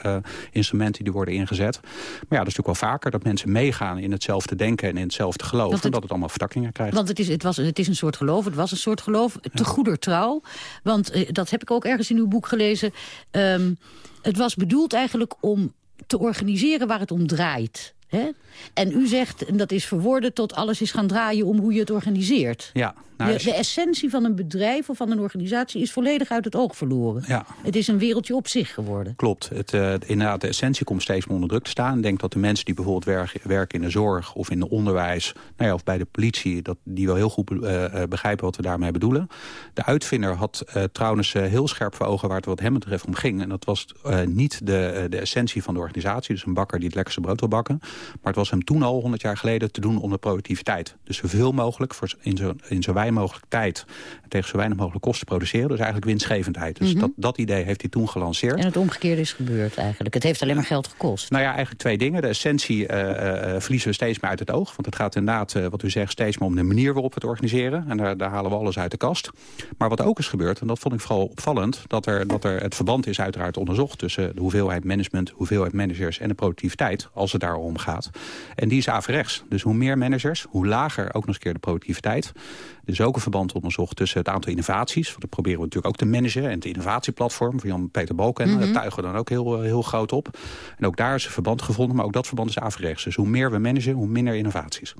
instrumenten die worden ingezet. Maar ja, dat is natuurlijk wel vaker dat mensen meegaan in hetzelfde denken... en in hetzelfde geloof. Het, en dat het allemaal vertakkingen krijgt. Want het is, het, was, het is een soort geloof, het was een soort geloof. Te ja. goeder trouw. Want uh, dat heb ik ook ergens in uw boek gelezen. Um, het was bedoeld eigenlijk om te organiseren waar het om draait. Hè? En u zegt, en dat is verwoorden tot alles is gaan draaien om hoe je het organiseert. Ja, nou, de, de, essentie van een bedrijf of van een organisatie is volledig uit het oog verloren. Ja. Het is een wereldje op zich geworden. Klopt. Het, uh, inderdaad, de essentie komt steeds meer onder druk te staan. Ik denk dat de mensen die bijvoorbeeld werken, werken in de zorg of in het onderwijs... Nou ja, of bij de politie, dat die wel heel goed uh, begrijpen wat we daarmee bedoelen. De uitvinder had uh, trouwens heel scherp voor ogen waar het wat hem betreft om ging. En dat was niet de, de essentie van de organisatie. Dus een bakker die het lekkerste brood wil bakken. Maar het was hem toen al, 100 jaar geleden, te doen om de productiviteit. Dus zoveel mogelijk, voor in, zo, in zo weinig mogelijk tijd... en tegen zo weinig mogelijk kosten produceren. Dus eigenlijk winstgevendheid. Dus Mhm. dat, dat idee heeft hij toen gelanceerd. En het omgekeerde is gebeurd eigenlijk. Het heeft alleen maar geld gekost. Nou ja, eigenlijk twee dingen. De essentie eh, verliezen we steeds meer uit het oog. Want het gaat inderdaad, wat u zegt, steeds meer om de manier waarop we het organiseren. En daar, daar halen we alles uit de kast. Maar wat ook is gebeurd, en dat vond ik vooral opvallend... dat er, dat er het verband is uiteraard onderzocht... tussen de hoeveelheid management, hoeveelheid managers en de productiviteit... als het daarom gaat. En die is averechts. Dus hoe meer managers, hoe lager ook nog eens een keer de productiviteit. Er is ook een verband onderzocht tussen het aantal innovaties. Want dat proberen we natuurlijk ook te managen. En het innovatieplatform van Jan-Peter Balken... Mhm. daar tuigen we dan ook heel, heel groot op. En ook daar is een verband gevonden, maar ook dat verband is averechts. Dus hoe meer we managen, hoe minder innovaties.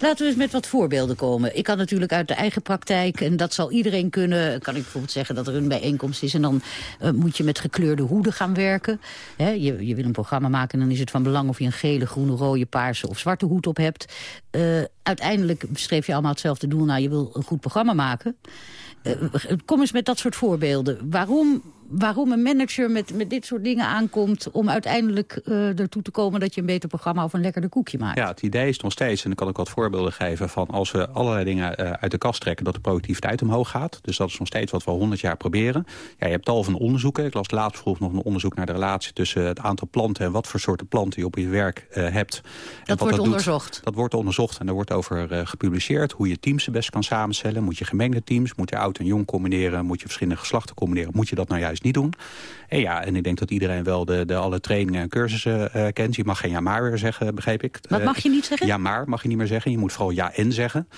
Laten we eens met wat voorbeelden komen. Ik kan natuurlijk uit de eigen praktijk, en dat zal iedereen kunnen... kan ik bijvoorbeeld zeggen dat er een bijeenkomst is... en dan eh, moet je met gekleurde hoeden gaan werken. Je, je wil een programma maken en dan is het van belang... of je een gele, groene, rode, paarse of zwarte hoed op hebt. Eh, uiteindelijk streef je allemaal hetzelfde doel. Nou, je wil een goed programma maken. Eh, kom eens met dat soort voorbeelden. Waarom, waarom een manager met, met dit soort dingen aankomt... om uiteindelijk eh, ertoe te komen dat je een beter programma... of een lekkerder koekje maakt? Ja, het idee is nog steeds, en dan kan ik wat voorbeelden geven... van als we allerlei dingen eh, uit de kast trekken... dat de productiviteit omhoog gaat. Dus dat is nog steeds wat we al 100 jaar proberen. Ja, je hebt tal van onderzoeken. Ik las laatst vroeg nog een onderzoek naar de relatie... tussen het aantal planten en wat voor soorten planten je op je werk eh, hebt. En wat wordt doet. onderzocht. Dat wordt onderzocht en daar wordt over gepubliceerd. Hoe je teams het best kan samenstellen. Moet je gemengde teams, moet je oud en jong combineren... moet je verschillende geslachten combineren. Moet je dat nou juist niet doen? En ja, en ik denk dat iedereen wel de, de alle trainingen en cursussen eh, kent. Je mag geen ja maar weer zeggen, begreep ik. Wat mag je niet zeggen? Ja maar mag je niet meer zeggen. Je moet vooral ja en zeggen.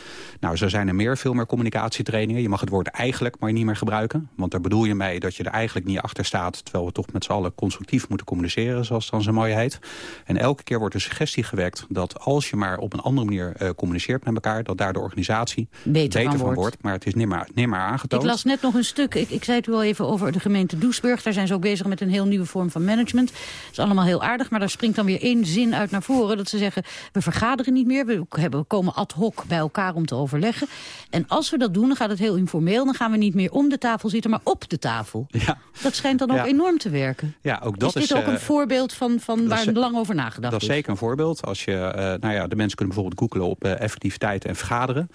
Nou, zo zijn er meer, veel meer communicatietrainingen. Je mag het woord eigenlijk maar niet meer gebruiken. Want daar bedoel je mee dat je er eigenlijk niet achter staat... terwijl we toch met z'n allen constructief moeten communiceren... zoals het dan zo mooi heet. En elke keer wordt de suggestie gewekt dat als je maar op een andere manier eh, communiceert met elkaar... dat daar de organisatie Beter van van, wordt. wordt. Maar het is nimmer, nimmer aangetoond. Ik las net nog een stuk, ik, ik zei het u al even over de gemeente Doesburg. Daar zijn ze ook bezig met een heel nieuwe vorm van management. Dat is allemaal heel aardig, maar daar springt dan weer één zin uit naar voren. Dat ze zeggen, we vergaderen niet meer, we, hebben, we komen ad hoc bij elkaar om te overleggen. En als we dat doen, dan gaat het heel informeel. Dan gaan we niet meer om de tafel zitten, maar op de tafel. Ja. Dat schijnt dan ook Ja. enorm te werken. Ja, ook dat is dit ook eh, een voorbeeld van, van waar is- lang over nagedacht Dat is is? zeker een voorbeeld. Als je, eh, nou ja, de mensen kunnen bijvoorbeeld googelen op eh, effectiviteit en vergaderen.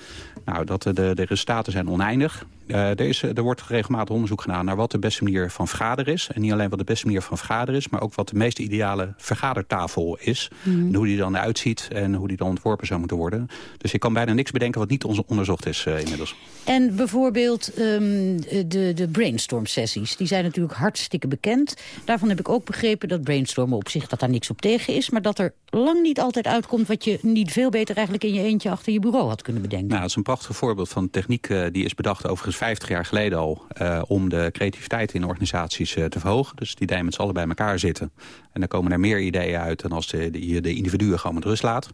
Nou, dat, eh, de, de resultaten zijn oneindig. Eh, er, is, er wordt regelmatig onderzoek gedaan naar wat de beste manier van vergaderen is. En niet alleen wat de beste manier van vergaderen is... maar ook wat de meest ideale vergadertafel is. Mhm. En hoe die dan eruit ziet en hoe die dan ontworpen zou moeten worden. Dus ik kan bijna niks bedenken wat niet on- onderzocht is eh, inmiddels. En bijvoorbeeld ehm, de, de brainstorm-sessies. Die zijn natuurlijk hartstikke bekend. Daarvan heb ik ook begrepen dat brainstormen op zich dat daar niks op tegen is. Maar dat er lang niet altijd uitkomt wat je niet veel beter eigenlijk in je eentje achter je bureau had kunnen bedenken. Nou, dat is een prachtig voorbeeld van techniek eh, die is bedacht overigens 50 jaar geleden al. eh, om de creativiteit in organisaties eh, te verhogen. Dus die ideeën met z'n allen bij elkaar zitten. En dan komen er meer ideeën uit dan als de, de, je de individuen gewoon met rust laat.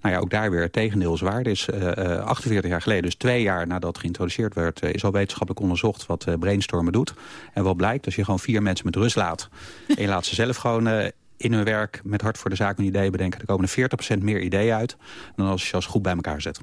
Nou ja, ook daar weer het tegendeel is waar. Er is eh, 48 jaar geleden, dus twee jaar nadat geïntroduceerd werd... is al wetenschappelijk onderzocht wat brainstormen doet. En wat blijkt, als je gewoon vier mensen met rust laat... en je laat ze zelf gewoon... in hun werk met hart voor de zaak een idee bedenken. Er komen er 40% meer ideeën uit dan als je als goed bij elkaar zet.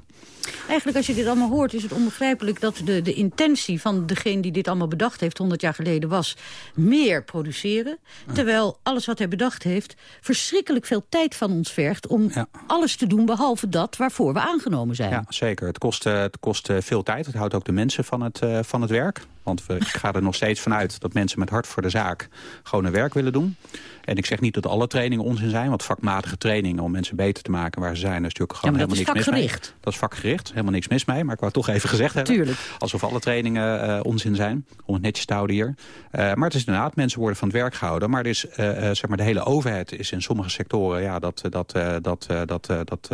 Eigenlijk als je dit allemaal hoort is het onbegrijpelijk dat de, de intentie van degene die dit allemaal bedacht heeft 100 jaar geleden was meer produceren. Terwijl alles wat hij bedacht heeft verschrikkelijk veel tijd van ons vergt om alles te doen behalve dat waarvoor we aangenomen zijn. Ja, zeker. Het kost, eh, het kost eh, veel tijd. Het houdt ook de mensen van het, eh, van het werk. Want we, ik ga er nog steeds vanuit dat mensen met hart voor de zaak gewoon hun werk willen doen. En ik zeg niet dat alle trainingen onzin zijn. Want vakmatige trainingen om mensen beter te maken waar ze zijn... is natuurlijk gewoon Ja, helemaal niks mis mee. vakgericht. Dat is vakgericht. Helemaal niks mis mee. Maar ik wou het toch even gezegd hebben. Tuurlijk. Alsof alle trainingen eh, onzin zijn. Om het netjes te houden hier. Eh, maar het is inderdaad, mensen worden van het werk gehouden. Maar, er is, eh, zeg maar de hele overheid is in sommige sectoren... Ja, dat, dat, dat, dat, dat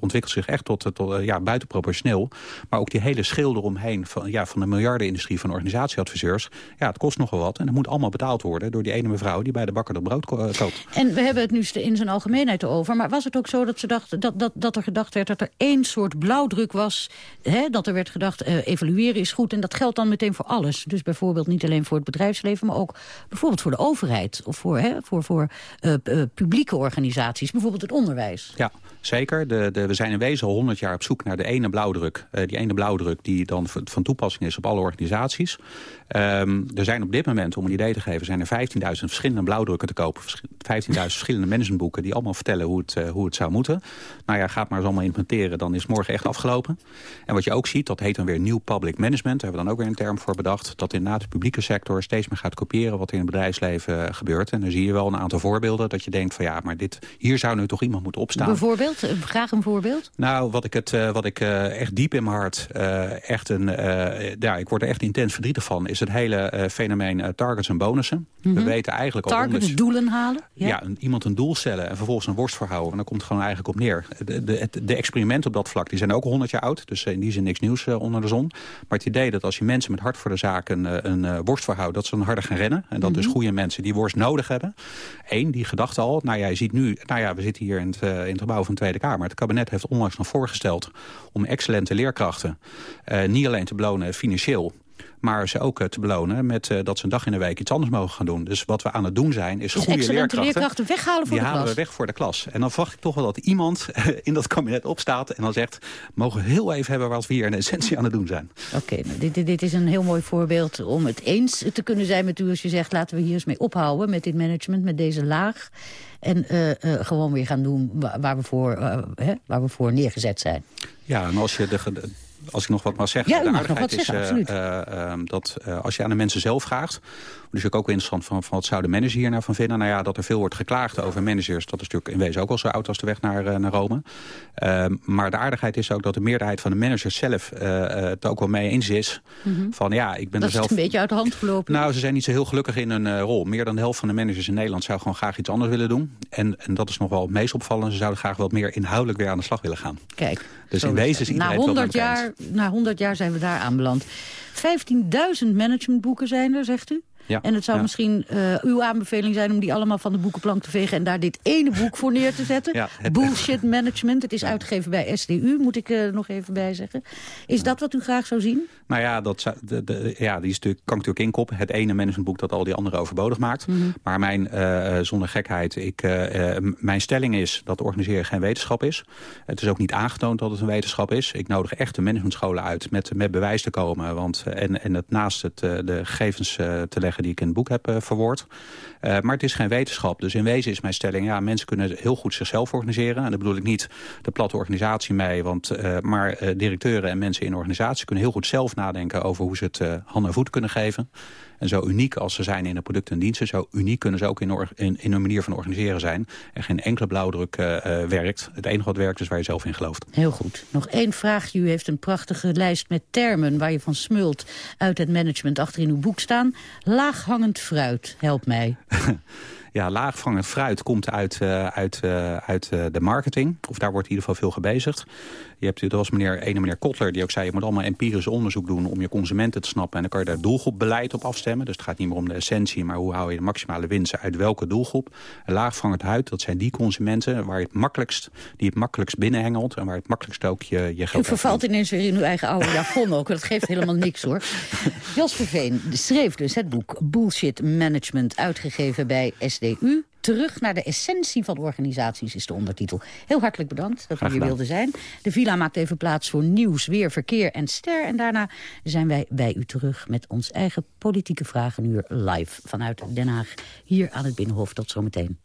ontwikkelt zich echt tot, tot ja, buitenproportioneel. Maar ook die hele schil eromheen van, ja, van de miljardenindustrie van organisatieadviseurs... ja, het kost nogal wat. En dat moet allemaal betaald worden door die ene mevrouw... die bij de bakker dat brood ko- eh, koopt. En we hebben het nu in zijn algemeenheid over. Maar was het ook zo dat, ze dachten, dat, dat, dat er gedacht werd dat er één soort blauwdruk was? Hè, dat er werd gedacht, eh, evalueren is goed. En dat geldt dan meteen voor alles. Dus bijvoorbeeld niet alleen voor het bedrijfsleven... maar ook bijvoorbeeld voor de overheid. Of voor, hè, voor, voor eh, publieke organisaties. Bijvoorbeeld het onderwijs. Ja, zeker. De, de, we zijn in wezen al 100 jaar op zoek naar de ene blauwdruk. die ene blauwdruk die dan van toepassing is op alle organisaties. Organisaties. Ehm, er zijn op dit moment, om een idee te geven... zijn er 15.000 verschillende blauwdrukken te kopen. 15.000 verschillende managementboeken die allemaal vertellen hoe het, hoe het zou moeten. Nou ja, gaat maar eens allemaal implementeren. Dan is morgen echt afgelopen. En wat je ook ziet, dat heet dan weer New Public Management. Daar hebben we dan ook weer een term voor bedacht. Dat inderdaad de publieke sector steeds meer gaat kopiëren... wat in het bedrijfsleven gebeurt. En dan zie je wel een aantal voorbeelden dat je denkt van... ja, maar dit, hier zou nu toch iemand moeten opstaan. Bijvoorbeeld? Graag een voorbeeld? Nou, wat ik, het, wat ik echt diep in mijn hart... echt een, ja, ik word er echt intens verdrietig van... is het hele fenomeen targets en bonussen. We Mhm. weten eigenlijk al... Targets, doelen halen? ja, een- iemand een doel stellen en vervolgens een worst verhouden. En dan komt het gewoon eigenlijk op neer. De, de, experimenten op dat vlak die zijn ook 100 jaar oud. Dus in die zin niks nieuws eh, onder de zon. Maar het idee dat als je mensen met hart voor de zaak een, eh, een eh, worst verhoudt... dat ze dan harder gaan rennen. En dat dus Mhm. goede mensen die worst nodig hebben. Eén, die gedachte al. Nou ja, je ziet nu... Nou ja, we zitten hier in het, eh, in het gebouw van de Tweede Kamer. Het kabinet heeft onlangs nog voorgesteld... om excellente leerkrachten eh, niet alleen te belonen financieel... Maar ze ook eh, te belonen met eh, dat ze een dag in de week iets anders mogen gaan doen. Dus wat we aan het doen zijn, is Dus goede leerkrachten. leerkrachten weghalen voor die de halen klas. we weg voor de klas. En dan verwacht ik toch wel dat iemand in dat kabinet opstaat en dan zegt... mogen we heel even hebben wat we hier in essentie aan het doen zijn. Oké, nou, dit, dit, is een heel mooi voorbeeld om het eens te kunnen zijn met u... als je zegt, laten we hier eens mee ophouden met dit management, met deze laag. En eh, eh, gewoon weer gaan doen waar, we voor, eh, hè, waar we voor neergezet zijn. Ja, en als je de... Als ik nog wat mag zeggen, Ja, de aardigheid is eh, ehm, dat eh, als je aan de mensen zelf vraagt... dus ik ook wel interessant van, van wat zou de manager hier nou van vinden? Nou ja, dat er veel wordt geklaagd over managers... dat is natuurlijk in wezen ook al zo oud als de weg naar, eh, naar Rome. Ehm, maar de aardigheid is ook dat de meerderheid van de managers zelf... eh, eh, het ook wel mee eens is Mhm. van ja, ik ben Dat er is zelf... een beetje uit de hand gelopen. Nou, ze zijn niet zo heel gelukkig in hun rol. Meer dan de helft van de managers in Nederland zou gewoon graag iets anders willen doen. En, en dat is nog wel het meest opvallend. Ze zouden graag wat meer inhoudelijk weer aan de slag willen gaan. Kijk, Dus in wezen is iedereen na het wel 100, met elkaar jaar, na 100 jaar zijn we daar aanbeland. 15.000 managementboeken zijn er, zegt u? Ja, En het zou ja. misschien eh, uw aanbeveling zijn om die allemaal van de boekenplank te vegen... en daar dit ene boek voor neer te zetten. [LAUGHS] Ja, het- Bullshit Management. Het is uitgegeven bij SDU, moet ik er nog even bij zeggen. Is dat wat u graag zou zien? Nou ja, dat, zou- de, de, ja die is natuurlijk, kan ik natuurlijk inkoppen. Het ene managementboek dat al die andere overbodig maakt. Mhm. Maar mijn, eh, eh, zonder gekheid, ik, eh, eh, mijn stelling is dat organiseren geen wetenschap is. Het is ook niet aangetoond dat het een wetenschap is. Ik nodig echt de managementscholen uit met, met bewijs te komen. Want, eh, en, en het naast het, eh, de gegevens eh, te leggen die ik in het boek heb eh, verwoord. Eh, maar het is geen wetenschap. Dus in wezen is mijn stelling, ja, mensen kunnen heel goed zichzelf organiseren. En daar bedoel ik niet de platte organisatie mee. Want, eh, maar directeuren en mensen in de organisatie kunnen heel goed zelf nadenken over hoe ze het hand en voet kunnen geven. En zo uniek als ze zijn in de producten en diensten, zo uniek kunnen ze ook in, in hun manier van organiseren zijn. En geen enkele blauwdruk eh, eh, werkt. Het enige wat werkt is waar je zelf in gelooft. Heel goed. Nog één vraagje. U heeft een prachtige lijst met termen waar je van smult uit het management achter in uw boek staan. Laaghangend fruit, help mij. [LAUGHS] Ja, laagvangend fruit komt uit, eh, uit, uit de marketing. Of daar wordt in ieder geval veel gebezigd. Je hebt, er was meneer, ene meneer Kotler die ook zei... je moet allemaal empirisch onderzoek doen om je consumenten te snappen. En dan kan je daar doelgroepbeleid op afstemmen. Dus het gaat niet meer om de essentie, maar hoe hou je de maximale winst uit welke doelgroep. En laagvangend huid, dat zijn die consumenten waar je het makkelijkst, die het makkelijkst binnenhengelt... en waar het makkelijkst ook je, je U geld vervalt ineens weer in uw eigen oude [LAUGHS] jargon ook. Dat geeft helemaal niks hoor. Jasper Veen schreef dus het boek Bullshit Management, uitgegeven bij SDU. Terug naar de essentie van organisaties is de ondertitel. Heel hartelijk bedankt dat u hier wilde zijn. De villa maakt even plaats voor nieuws, weer, verkeer en ster. En daarna zijn wij bij u terug met ons eigen politieke vragenuur live vanuit Den Haag. Hier aan het Binnenhof. Tot zometeen.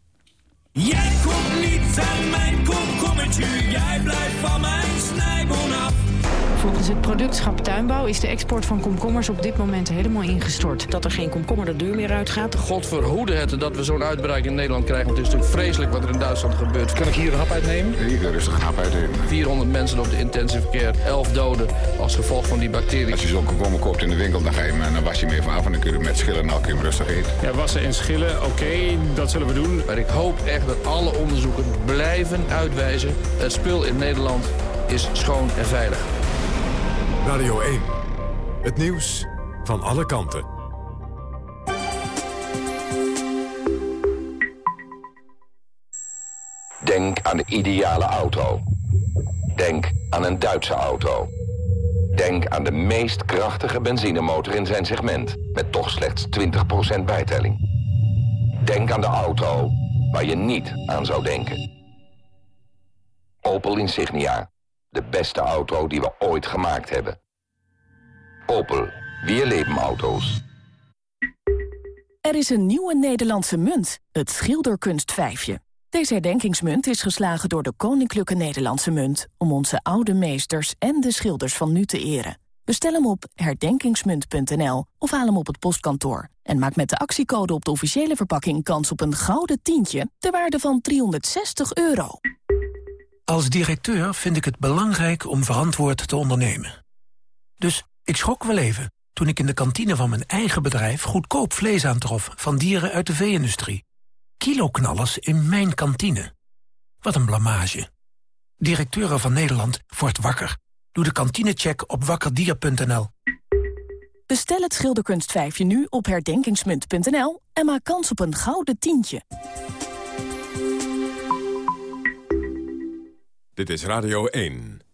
Jij komt niet aan mijn komkommetje, jij blijft van mijn snijboon af. Volgens het productschap Tuinbouw is de export van komkommers op dit moment helemaal ingestort. Dat er geen komkommer de deur meer uitgaat. God verhoede het dat we zo'n uitbraak in Nederland krijgen. Want het is natuurlijk vreselijk wat er in Duitsland gebeurt. Kan ik hier een hap uitnemen? Hier rustig een hap uitnemen. 400 mensen op de intensive care, 11 doden als gevolg van die bacterie. Als je zo'n komkommer koopt in de winkel, dan, ga je hem, dan was je hem even af en dan kun je hem met schillen en dan kun je hem rustig eten. Ja, wassen en schillen, oké, dat zullen we doen. Maar ik hoop echt dat alle onderzoeken blijven uitwijzen. Het spul in Nederland is schoon en veilig. Radio 1. Het nieuws van alle kanten. Denk aan de ideale auto. Denk aan een Duitse auto. Denk aan de meest krachtige benzinemotor in zijn segment... met toch slechts 20% bijtelling. Denk aan de auto waar je niet aan zou denken. Opel Insignia. De beste auto die we ooit gemaakt hebben. Opel. Wir leben auto's. Er is een nieuwe Nederlandse munt, het schilderkunstvijfje. Deze herdenkingsmunt is geslagen door de Koninklijke Nederlandse Munt... om onze oude meesters en de schilders van nu te eren. Bestel hem op herdenkingsmunt.nl of haal hem op het postkantoor. En maak met de actiecode op de officiële verpakking kans op een gouden tientje... ter waarde van 360 euro. Als directeur vind ik het belangrijk om verantwoord te ondernemen. Dus ik schrok wel even toen ik in de kantine van mijn eigen bedrijf... goedkoop vlees aantrof van dieren uit de vee-industrie. Kiloknallers in mijn kantine. Wat een blamage. Directeuren van Nederland wordt wakker. Doe de kantinecheck op wakkerdier.nl. Bestel het schilderkunstvijfje nu op herdenkingsmunt.nl... en maak kans op een gouden tientje. Dit is Radio 1.